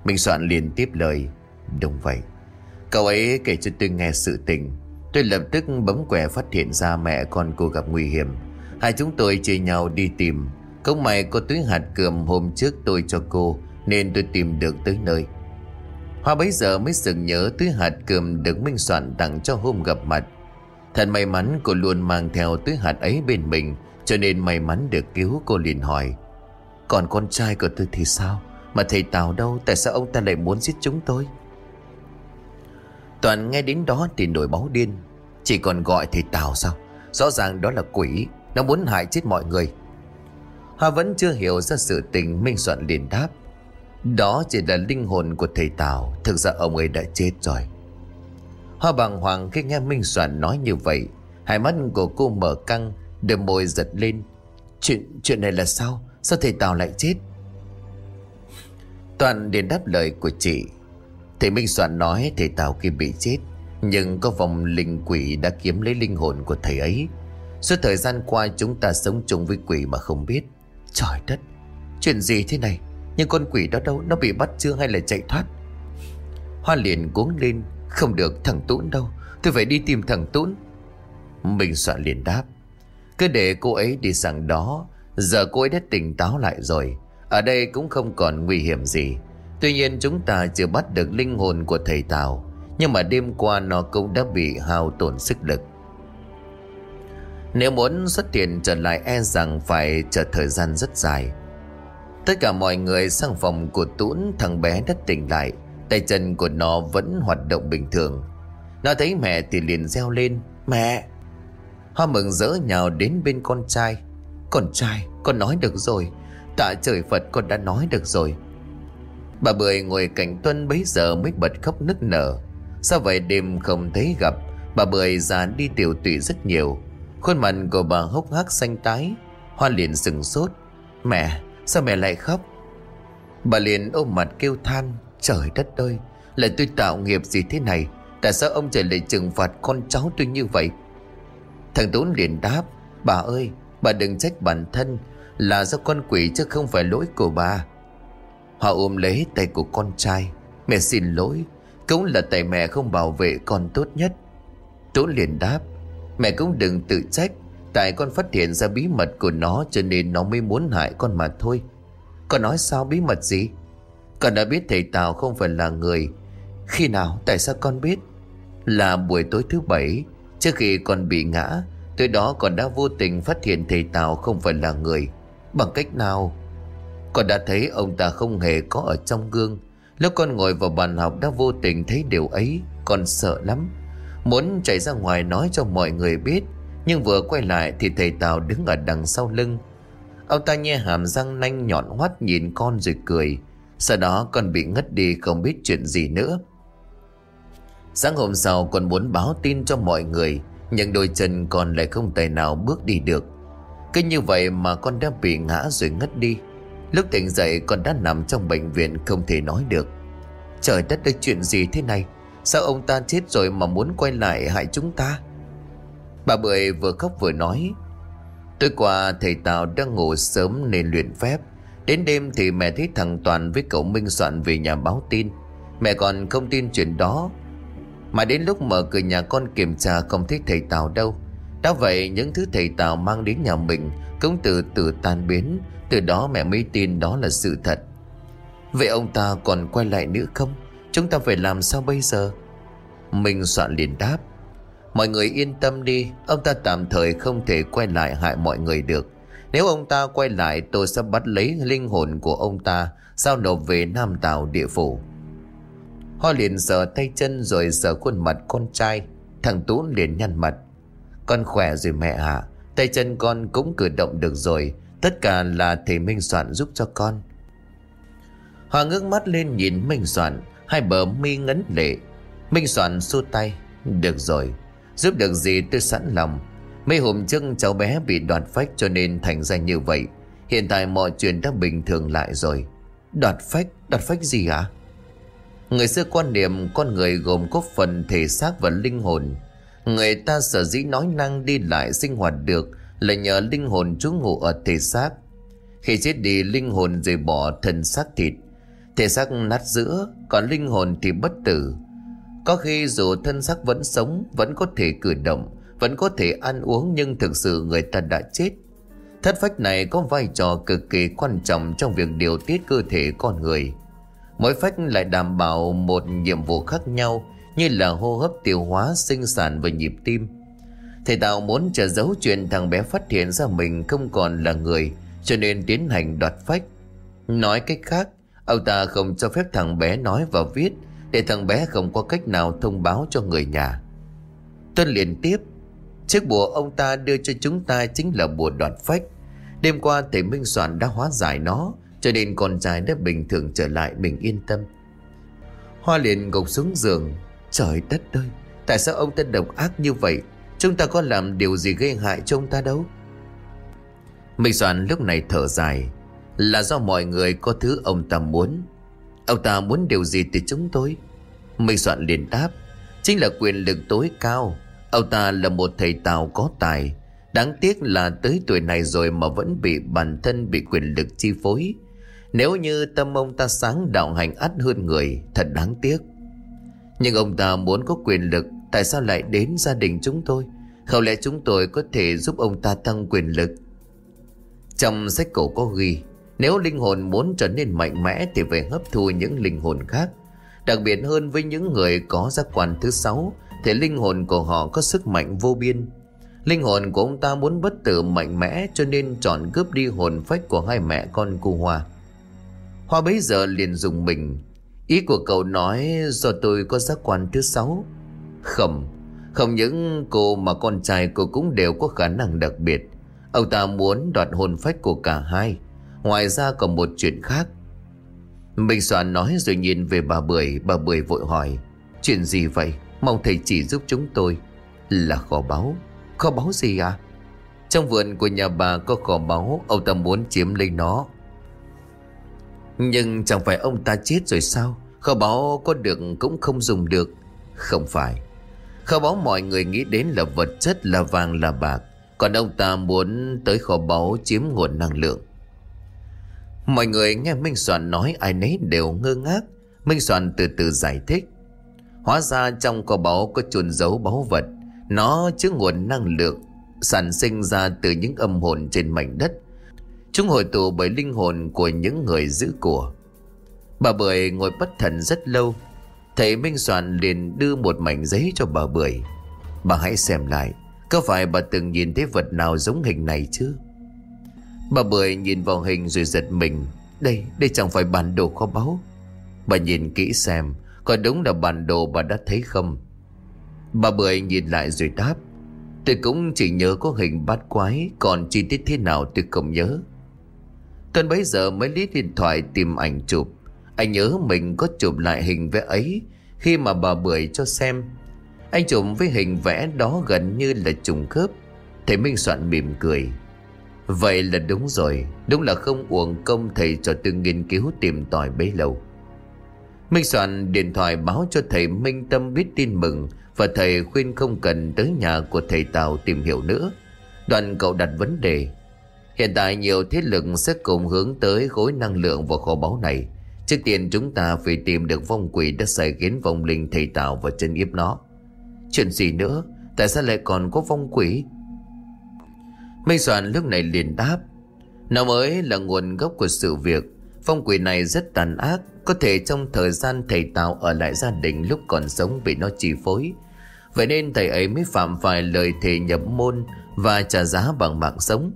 Minh Soạn liền tiếp lời, Đúng vậy. Cậu ấy kể cho tôi nghe sự tình. Tôi lập tức bấm quẻ phát hiện ra mẹ con cô gặp nguy hiểm. Hai chúng tôi chia nhau đi tìm. Công mày có túi hạt cườm hôm trước tôi cho cô Nên tôi tìm được tới nơi. Hoa bấy giờ mới sừng nhớ túi hạt cơm được Minh Soạn tặng cho hôm gặp mặt. Thật may mắn cô luôn mang theo túi hạt ấy bên mình, Cho nên may mắn được cứu, cô liền hỏi. Còn con trai của tôi thì sao? Mà thầy Tào đâu? Tại sao ông ta lại muốn giết chúng tôi? Toàn nghe đến đó thì nổi máu điên. Chỉ còn gọi thầy Tào sao? Rõ ràng đó là quỷ. Nó muốn hại chết mọi người. Hoa vẫn chưa hiểu ra sự tình, Minh Soạn liền đáp. Đó chỉ là linh hồn của thầy Tào. Thực ra ông ấy đã chết rồi. Hoa bàng hoàng khi nghe Minh Soạn nói như vậy, Hai mắt của cô mở căng, Đôi môi giật lên. Chuyện chuyện này là sao? Sao thầy Tào lại chết? Toàn liền đáp lời của chị. Thầy Minh Soạn nói thầy Tào kia bị chết, Nhưng có vòng linh quỷ đã kiếm lấy linh hồn của thầy ấy. Suốt thời gian qua chúng ta sống chung với quỷ mà không biết. Trời đất, Chuyện gì thế này? Nhưng con quỷ đó đâu? Nó bị bắt chưa hay là chạy thoát? Hoa liền cuống lên, Không được thằng Tún đâu. Tôi phải đi tìm thằng Tún. Minh Soạn liền đáp. Cứ để cô ấy đi sang đó. Giờ cô ấy đã tỉnh táo lại rồi. Ở đây cũng không còn nguy hiểm gì. Tuy nhiên chúng ta chưa bắt được linh hồn của thầy Tào. Nhưng mà đêm qua nó cũng đã bị hao tổn sức lực. Nếu muốn xuất hiện trở lại e rằng phải chờ thời gian rất dài. Tất cả mọi người sang phòng của Tũn, Thằng bé đã tỉnh lại. Tay chân của nó vẫn hoạt động bình thường. Nó thấy mẹ thì liền reo lên, Mẹ! Hoa mừng rỡ nhào đến bên con trai. Con trai, con nói được rồi. Tạ trời Phật, con đã nói được rồi. Bà Bưởi ngồi cạnh Tuân bấy giờ mới bật khóc nức nở. Sao vậy đêm không thấy gặp, Bà Bưởi già đi tiểu tụy rất nhiều. Khuôn mặt của bà hốc hác xanh tái, Hoa liền sừng sốt. Mẹ sao mẹ lại khóc? Bà liền ôm mặt kêu than, Trời đất ơi Là tôi tạo nghiệp gì thế này? Tại sao ông trời lại trừng phạt con cháu tôi như vậy? Thằng Tốn liền đáp, Bà ơi, bà đừng trách bản thân, Là do con quỷ chứ không phải lỗi của bà. Họ ôm lấy tay của con trai, Mẹ xin lỗi, Cũng là tại mẹ không bảo vệ con tốt nhất. Tốn liền đáp, Mẹ cũng đừng tự trách Tại con phát hiện ra bí mật của nó Cho nên nó mới muốn hại con mà thôi. Con nói sao bí mật gì? Con đã biết thầy Tào không phải là người. Khi nào? Tại sao con biết? Là buổi tối thứ bảy, Trước khi con bị ngã, tối đó con đã vô tình phát hiện thầy Tào không phải là người. Bằng cách nào? Con đã thấy ông ta không hề có ở trong gương. Lúc con ngồi vào bàn học đã vô tình thấy điều ấy, Con sợ lắm. Muốn chạy ra ngoài nói cho mọi người biết nhưng vừa quay lại thì thầy Tào đứng ở đằng sau lưng. Ông ta nhe hàm răng nanh nhọn hoắt nhìn con rồi cười. Sau đó con bị ngất đi không biết chuyện gì nữa. Sáng hôm sau con muốn báo tin cho mọi người, Nhưng đôi chân con lại không tài nào bước đi được. Cứ như vậy mà con đã bị ngã rồi ngất đi. Lúc tỉnh dậy con đã nằm trong bệnh viện không thể nói được. Trời đất ơi, chuyện gì thế này? Sao ông ta chết rồi mà muốn quay lại hại chúng ta? Bà Bưởi vừa khóc vừa nói, Tối qua thầy Tào đang ngủ sớm nên luyện phép. Đến đêm thì mẹ thấy thằng Toàn với cậu Minh soạn về nhà báo tin. Mẹ còn không tin chuyện đó, Mà đến lúc mở cửa nhà con kiểm tra không thấy thầy Tào đâu. Đã vậy những thứ thầy Tào mang đến nhà mình Cũng từ từ tan biến. Từ đó mẹ mới tin đó là sự thật. Vậy ông ta còn quay lại nữa không? Chúng ta phải làm sao bây giờ? Minh soạn liền đáp Mọi người yên tâm đi, Ông ta tạm thời không thể quay lại hại mọi người được. Nếu ông ta quay lại, Tôi sẽ bắt lấy linh hồn của ông ta, Giao nộp về Nam Tào địa phủ. Hoa liền sờ tay chân Rồi sờ khuôn mặt con trai, Thằng Tú liền nhăn mặt. Con khỏe rồi mẹ ạ, Tay chân con cũng cử động được rồi, Tất cả là thầy Minh Soạn giúp cho con. Hoa ngước mắt lên nhìn Minh Soạn, Hai bờ mi ngấn lệ. Minh Soạn xua tay, Được rồi Giúp được gì tôi sẵn lòng Mấy hôm trước cháu bé bị đoạt phách cho nên thành ra như vậy Hiện tại mọi chuyện đã bình thường lại rồi Đoạt phách? Đoạt phách gì à? Người xưa quan niệm con người gồm có phần thể xác và linh hồn Người ta sở dĩ nói năng đi lại sinh hoạt được là nhờ linh hồn trú ngụ ở thể xác. Khi chết đi linh hồn rời bỏ thân xác thịt, thể xác nát giữa, còn linh hồn thì bất tử. Có khi dù thân xác vẫn sống, vẫn có thể cử động, vẫn có thể ăn uống nhưng thực sự người ta đã chết. Thất phách này có vai trò cực kỳ quan trọng trong việc điều tiết cơ thể con người. Mỗi phách lại đảm bảo một nhiệm vụ khác nhau như là hô hấp tiêu hóa, sinh sản và nhịp tim. Thầy Tào muốn che giấu chuyện thằng bé phát hiện ra mình không còn là người cho nên tiến hành đoạt phách. Nói cách khác, ông ta không cho phép thằng bé nói và viết để thằng bé không có cách nào thông báo cho người nhà. Tuân liền tiếp, chiếc bùa ông ta đưa cho chúng ta chính là bùa đoạt phách. Đêm qua thầy Minh Soạn đã hóa giải nó cho nên con trai đã bình thường trở lại mình yên tâm. Hoa liền gục xuống giường Trời đất ơi Tại sao ông ta độc ác như vậy Chúng ta có làm điều gì gây hại cho ông ta đâu Minh Soạn lúc này thở dài Là do mọi người có thứ ông ta muốn Ông ta muốn điều gì từ chúng tôi. Minh Soạn liền đáp, Chính là quyền lực tối cao. Ông ta là một thầy tào có tài. Đáng tiếc là tới tuổi này rồi Mà vẫn bị bản thân bị quyền lực chi phối. Nếu như tâm ông ta sáng đạo hành ắt hơn người, Thật đáng tiếc. Nhưng ông ta muốn có quyền lực, Tại sao lại đến gia đình chúng tôi? Không lẽ chúng tôi có thể giúp ông ta tăng quyền lực? Trong sách cổ có ghi nếu linh hồn muốn trở nên mạnh mẽ Thì phải hấp thu những linh hồn khác. Đặc biệt hơn với những người có giác quan thứ sáu, Thì linh hồn của họ có sức mạnh vô biên. Linh hồn của ông ta muốn bất tử mạnh mẽ Cho nên chọn cướp đi hồn phách của hai mẹ con cô Hoa. Hoa bấy giờ liền dùng mình. Ý của cậu nói do tôi có giác quan thứ sáu. Không Không những cô mà con trai cô cũng đều có khả năng đặc biệt. Ông ta muốn đoạt hồn phách của cả hai. Ngoài ra còn một chuyện khác. Minh Soạn nói rồi nhìn về bà Bưởi. Bà Bưởi vội hỏi, Chuyện gì vậy? Mong thầy chỉ giúp chúng tôi. Là kho báu. Kho báu gì à Trong vườn của nhà bà có kho báu, Ông ta muốn chiếm lấy nó. Nhưng chẳng phải ông ta chết rồi sao? Kho báu có được cũng không dùng được. Không phải. Kho báu mọi người nghĩ đến là vật chất, là vàng, là bạc. Còn ông ta muốn tới kho báu chiếm nguồn năng lượng. Mọi người nghe Minh Soạn nói ai nấy đều ngơ ngác. Minh Soạn từ từ giải thích. Hóa ra trong kho báu có chôn giấu báu vật. Nó chứa nguồn năng lượng Sản sinh ra từ những âm hồn trên mảnh đất. Chúng hồi tụ bởi linh hồn của những người giữ của. Bà Bưởi ngồi bất thần rất lâu. Thầy Minh Soạn liền đưa một mảnh giấy cho bà Bưởi. Bà hãy xem lại, Có phải bà từng nhìn thấy vật nào giống hình này chứ? Bà Bưởi nhìn vào hình rồi giật mình. Đây, đây chẳng phải bản đồ kho báu. Bà nhìn kỹ xem Có đúng là bản đồ bà đã thấy không? Bà Bưởi nhìn lại rồi đáp. Tôi cũng chỉ nhớ có hình bát quái Còn chi tiết thế nào tôi không nhớ. Tuần bấy giờ mới lấy điện thoại tìm ảnh chụp. Anh nhớ mình có chụp lại hình vẽ ấy Khi mà bà Bưởi cho xem. Anh chụp với hình vẽ đó gần như là trùng khớp. Thầy Minh Soạn mỉm cười. Vậy là đúng rồi, Đúng là không uổng công thầy cho tôi nghiên cứu tìm tòi bấy lâu. Minh Soạn điện thoại báo cho thầy Minh Tâm biết tin mừng Và thầy khuyên không cần tới nhà của thầy Tào tìm hiểu nữa. Đoàn cậu đặt vấn đề. Hiện tại nhiều thế lực sẽ cùng hướng tới khối năng lượng và kho báu này. Trước tiên chúng ta phải tìm được vong quỷ đã xảy khiến vong linh thầy Tào và chân yếp nó. Chuyện gì nữa? Tại sao lại còn có vong quỷ? Minh Soạn lúc này liền đáp, Nó mới là nguồn gốc của sự việc. Phong quỷ này rất tàn ác, Có thể trong thời gian thầy Tào ở lại gia đình lúc còn sống bị nó chi phối. Vậy nên thầy ấy mới phạm phải lời thề nhập môn Và trả giá bằng mạng sống.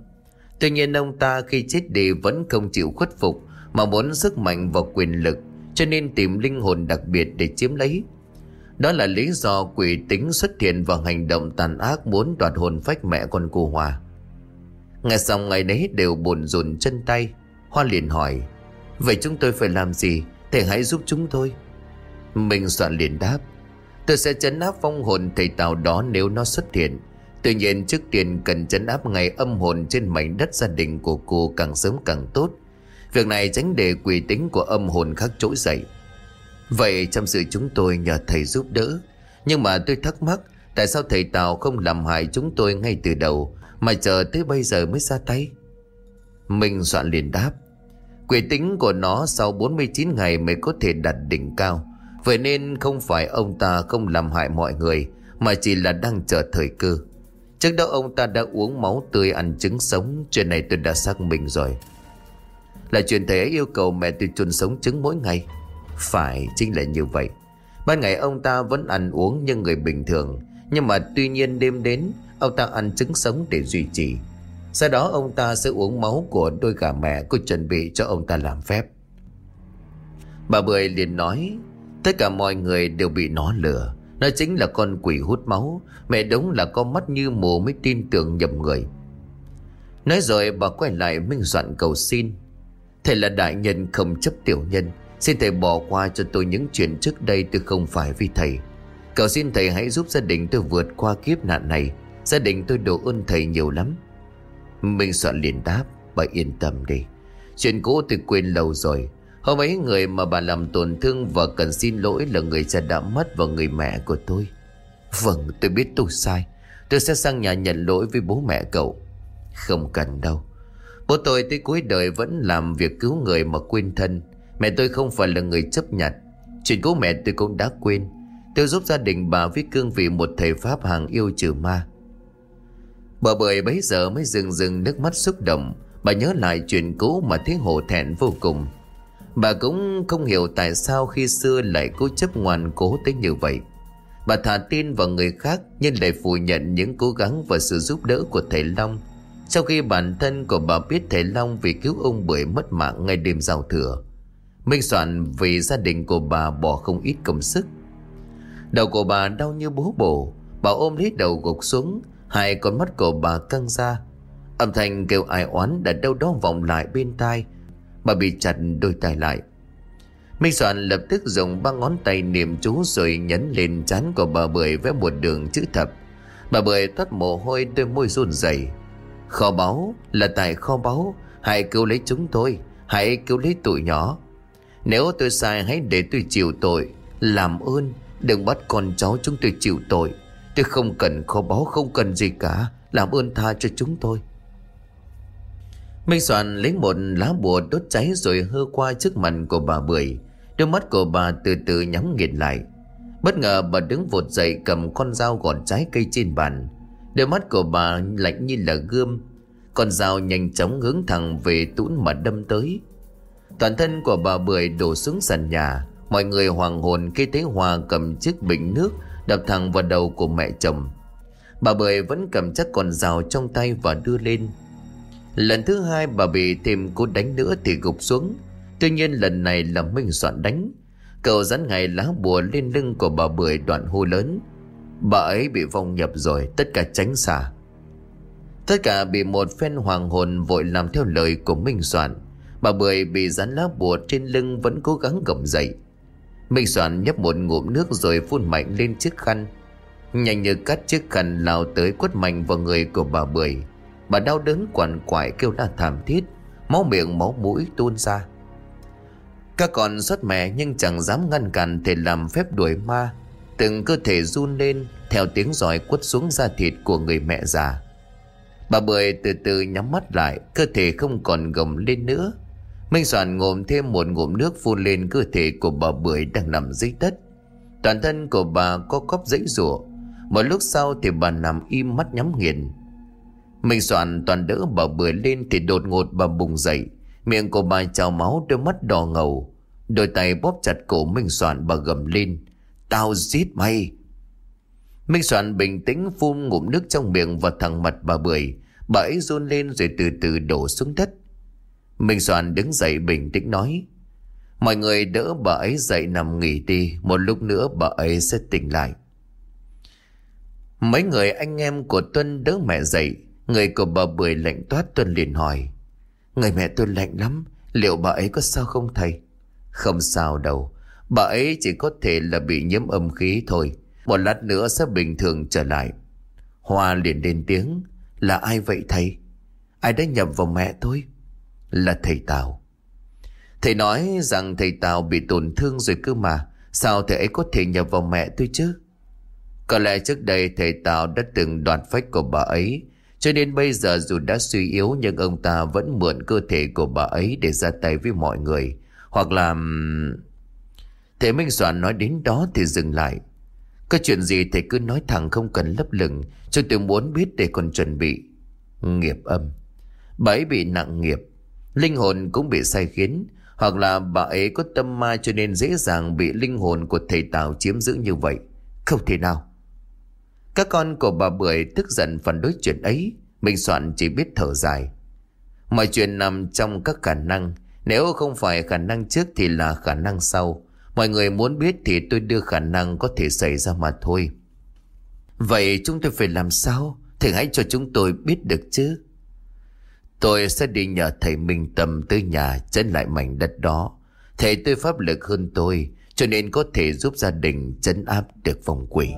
Tuy nhiên ông ta khi chết đi vẫn không chịu khuất phục, Mà muốn sức mạnh và quyền lực, Cho nên tìm linh hồn đặc biệt để chiếm lấy. Đó là lý do quỷ tính xuất hiện và hành động tàn ác muốn đoạt hồn phách mẹ con cô Hòa. Nghe xong ngày đấy đều buồn rùn chân tay. Hoa liền hỏi, Vậy chúng tôi phải làm gì? Thầy hãy giúp chúng tôi. Mình soạn liền đáp, Tôi sẽ chấn áp phong hồn thầy tào đó nếu nó xuất hiện. Tuy nhiên trước tiên cần chấn áp ngày âm hồn trên mảnh đất gia đình của cô càng sớm càng tốt. Việc này tránh để quỷ tính của âm hồn khác trỗi dậy. Vậy trong sự chúng tôi nhờ thầy giúp đỡ. Nhưng mà tôi thắc mắc, Tại sao thầy Tào không làm hại chúng tôi ngay từ đầu? Mà chờ tới bây giờ mới ra tay. Minh soạn liền đáp, Quỷ tính của nó sau 49 ngày mới có thể đạt đỉnh cao. Vậy nên không phải ông ta không làm hại mọi người, Mà chỉ là đang chờ thời cơ. Trước đó ông ta đã uống máu tươi ăn trứng sống, Chuyện này tôi đã xác minh rồi. Là chuyện thầy ấy yêu cầu mẹ tôi chôn sống trứng mỗi ngày. Phải, chính là như vậy. Ban ngày ông ta vẫn ăn uống như người bình thường, Nhưng mà tuy nhiên đêm đến Ông ta ăn trứng sống để duy trì. Sau đó ông ta sẽ uống máu của đôi gà mẹ Cô chuẩn bị cho ông ta làm phép. Bà Bưởi liền nói, Tất cả mọi người đều bị nó lừa. Nó chính là con quỷ hút máu. Mẹ đúng là con mắt như mù mới tin tưởng nhầm người. Nói rồi bà quay lại minh soạn cầu xin. Thầy là đại nhân không chấp tiểu nhân. Xin thầy bỏ qua cho tôi những chuyện trước đây tôi không phải vì thầy. Cầu xin thầy hãy giúp gia đình tôi vượt qua kiếp nạn này. Gia đình tôi đổ ơn thầy nhiều lắm. Minh soạn liền đáp, Bà yên tâm đi. Chuyện cũ tôi quên lâu rồi. Hôm ấy người mà bà làm tổn thương và cần xin lỗi là người cha đã mất và người mẹ của tôi. Vâng tôi biết tôi sai. Tôi sẽ sang nhà nhận lỗi với bố mẹ cậu. Không cần đâu. Bố tôi tới cuối đời vẫn làm việc cứu người mà quên thân. Mẹ tôi không phải là người chấp nhận. Chuyện của mẹ tôi cũng đã quên. Tôi giúp gia đình bà với cương vị một thầy Pháp hàng yêu trừ ma. Bà bưởi bấy giờ mới dừng dừng nước mắt xúc động, Bà nhớ lại chuyện cũ mà thấy hổ thẹn vô cùng. Bà cũng không hiểu tại sao khi xưa lại cố chấp ngoan cố tới như vậy. Bà thả tin vào người khác nhưng lại phủ nhận những cố gắng và sự giúp đỡ của thầy Long. Sau khi bản thân của bà biết thầy Long vì cứu ông Bưởi mất mạng ngay đêm giao thừa, Minh soạn vì gia đình của bà bỏ không ít công sức. Đầu của bà đau như bố bổ, Bà ôm lấy đầu gục xuống Hai con mắt của bà căng ra Âm thanh kêu ai oán đã đâu đó vọng lại bên tai Bà bị chặt đôi tay lại Minh Soạn lập tức dùng ba ngón tay niệm chú rồi nhấn lên trán của bà Bưởi vẽ một đường chữ thập. Bà Bưởi toát mồ hôi đôi môi run rẩy. Kho báu là tại kho báu, hãy cứu lấy chúng tôi, hãy cứu lấy tụi nhỏ. Nếu tôi sai hãy để tôi chịu tội, làm ơn, đừng bắt con cháu chúng tôi chịu tội. Tôi không cần kho báu, không cần gì cả, làm ơn tha cho chúng tôi. Minh Soạn lấy một lá bùa đốt cháy rồi hơ qua trước mặt của bà Bưởi. Đôi mắt của bà từ từ nhắm nghiền lại. Bất ngờ bà đứng vụt dậy cầm con dao gọt trái cây trên bàn. Đôi mắt của bà lạnh như là gươm. Con dao nhanh chóng hướng thẳng về tũn mà đâm tới. Toàn thân của bà Bưởi đổ xuống sàn nhà. Mọi người hoàng hồn khi thấy Hòa cầm chiếc bình nước đập thẳng vào đầu của mẹ chồng. Bà Bưởi vẫn cầm chắc con dao trong tay và đưa lên. Lần thứ hai bà bị thêm cú đánh nữa thì gục xuống. Tuy nhiên lần này là Minh Soạn đánh. Cậu dán ngày lá bùa lên lưng của bà Bưởi đoạn hô lớn. Bà ấy bị vong nhập rồi, Tất cả tránh xa. Tất cả bị một phen hoàng hồn vội làm theo lời của Minh Soạn. Bà Bưởi bị dán lá bùa trên lưng vẫn cố gắng gầm dậy. Minh Soạn nhấp một ngụm nước rồi phun mạnh lên chiếc khăn. Nhanh như cắt chiếc khăn lao tới quất mạnh vào người của bà Bưởi. Bà đau đớn quằn quại kêu la thảm thiết, Máu miệng máu mũi tuôn ra. Các con xuất mẹ nhưng chẳng dám ngăn cản Thể làm phép đuổi ma. Từng cơ thể run lên, Theo tiếng giỏi quất xuống da thịt của người mẹ già. Bà Bưởi từ từ nhắm mắt lại, Cơ thể không còn gồng lên nữa. Minh Soạn ngồm thêm một ngụm nước phun lên cơ thể của bà Bưởi đang nằm dưới đất Toàn thân của bà có cóp dãy rủa Một lúc sau thì bà nằm im mắt nhắm nghiền Minh soạn toàn đỡ bà bưởi lên thì đột ngột bà bùng dậy. Miệng của bà trào máu đôi mắt đỏ ngầu. Đôi tay bóp chặt cổ Minh Soạn bà gầm lên. Tao giết mày. Minh Soạn bình tĩnh phun ngụm nước trong miệng vào thẳng mặt bà bưởi. Bà ấy run lên rồi từ từ đổ xuống đất. Minh Soạn đứng dậy bình tĩnh nói. Mọi người đỡ bà ấy dậy nằm nghỉ đi. Một lúc nữa bà ấy sẽ tỉnh lại. Mấy người anh em của Tuân đỡ mẹ dậy, Người của bà Bưởi lạnh toát Tuân liền hỏi, Người mẹ tôi lạnh lắm, Liệu bà ấy có sao không thầy Không sao đâu, Bà ấy chỉ có thể là bị nhiễm âm khí thôi, Một lát nữa sẽ bình thường trở lại Hoa liền lên tiếng, Là ai vậy thầy Ai đã nhập vào mẹ tôi là thầy Tào Thầy nói rằng thầy Tào bị tổn thương rồi cơ mà, Sao thầy ấy có thể nhập vào mẹ tôi chứ Có lẽ trước đây thầy Tào đã từng đoạt phách của bà ấy, Cho nên bây giờ dù đã suy yếu nhưng ông ta vẫn mượn cơ thể của bà ấy để ra tay với mọi người. Hoặc là... Thầy Minh Soạn nói đến đó thì dừng lại. Có chuyện gì thầy cứ nói thẳng không cần lấp lửng, cho tôi muốn biết để còn chuẩn bị. Nghiệp âm. Bà ấy bị nặng nghiệp. Linh hồn cũng bị sai khiến. Hoặc là bà ấy có tâm ma cho nên dễ dàng bị linh hồn của thầy Tào chiếm giữ như vậy. Không thể nào. Các con của bà Bưởi tức giận phản đối chuyện ấy. Minh Soạn chỉ biết thở dài. Mọi chuyện nằm trong các khả năng. Nếu không phải khả năng trước thì là khả năng sau. Mọi người muốn biết thì tôi đưa khả năng có thể xảy ra mà thôi. Vậy chúng tôi phải làm sao? Thầy hãy cho chúng tôi biết được chứ. Tôi sẽ đi nhờ thầy Minh Tâm tới nhà chấn lại mảnh đất đó. Thầy tôi pháp lực hơn tôi, cho nên có thể giúp gia đình chấn áp được vòng quỷ.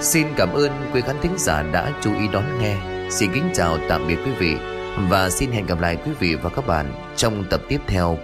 Xin cảm ơn quý khán thính giả đã chú ý đón nghe. Xin kính chào tạm biệt quý vị và xin hẹn gặp lại quý vị và các bạn trong tập tiếp theo.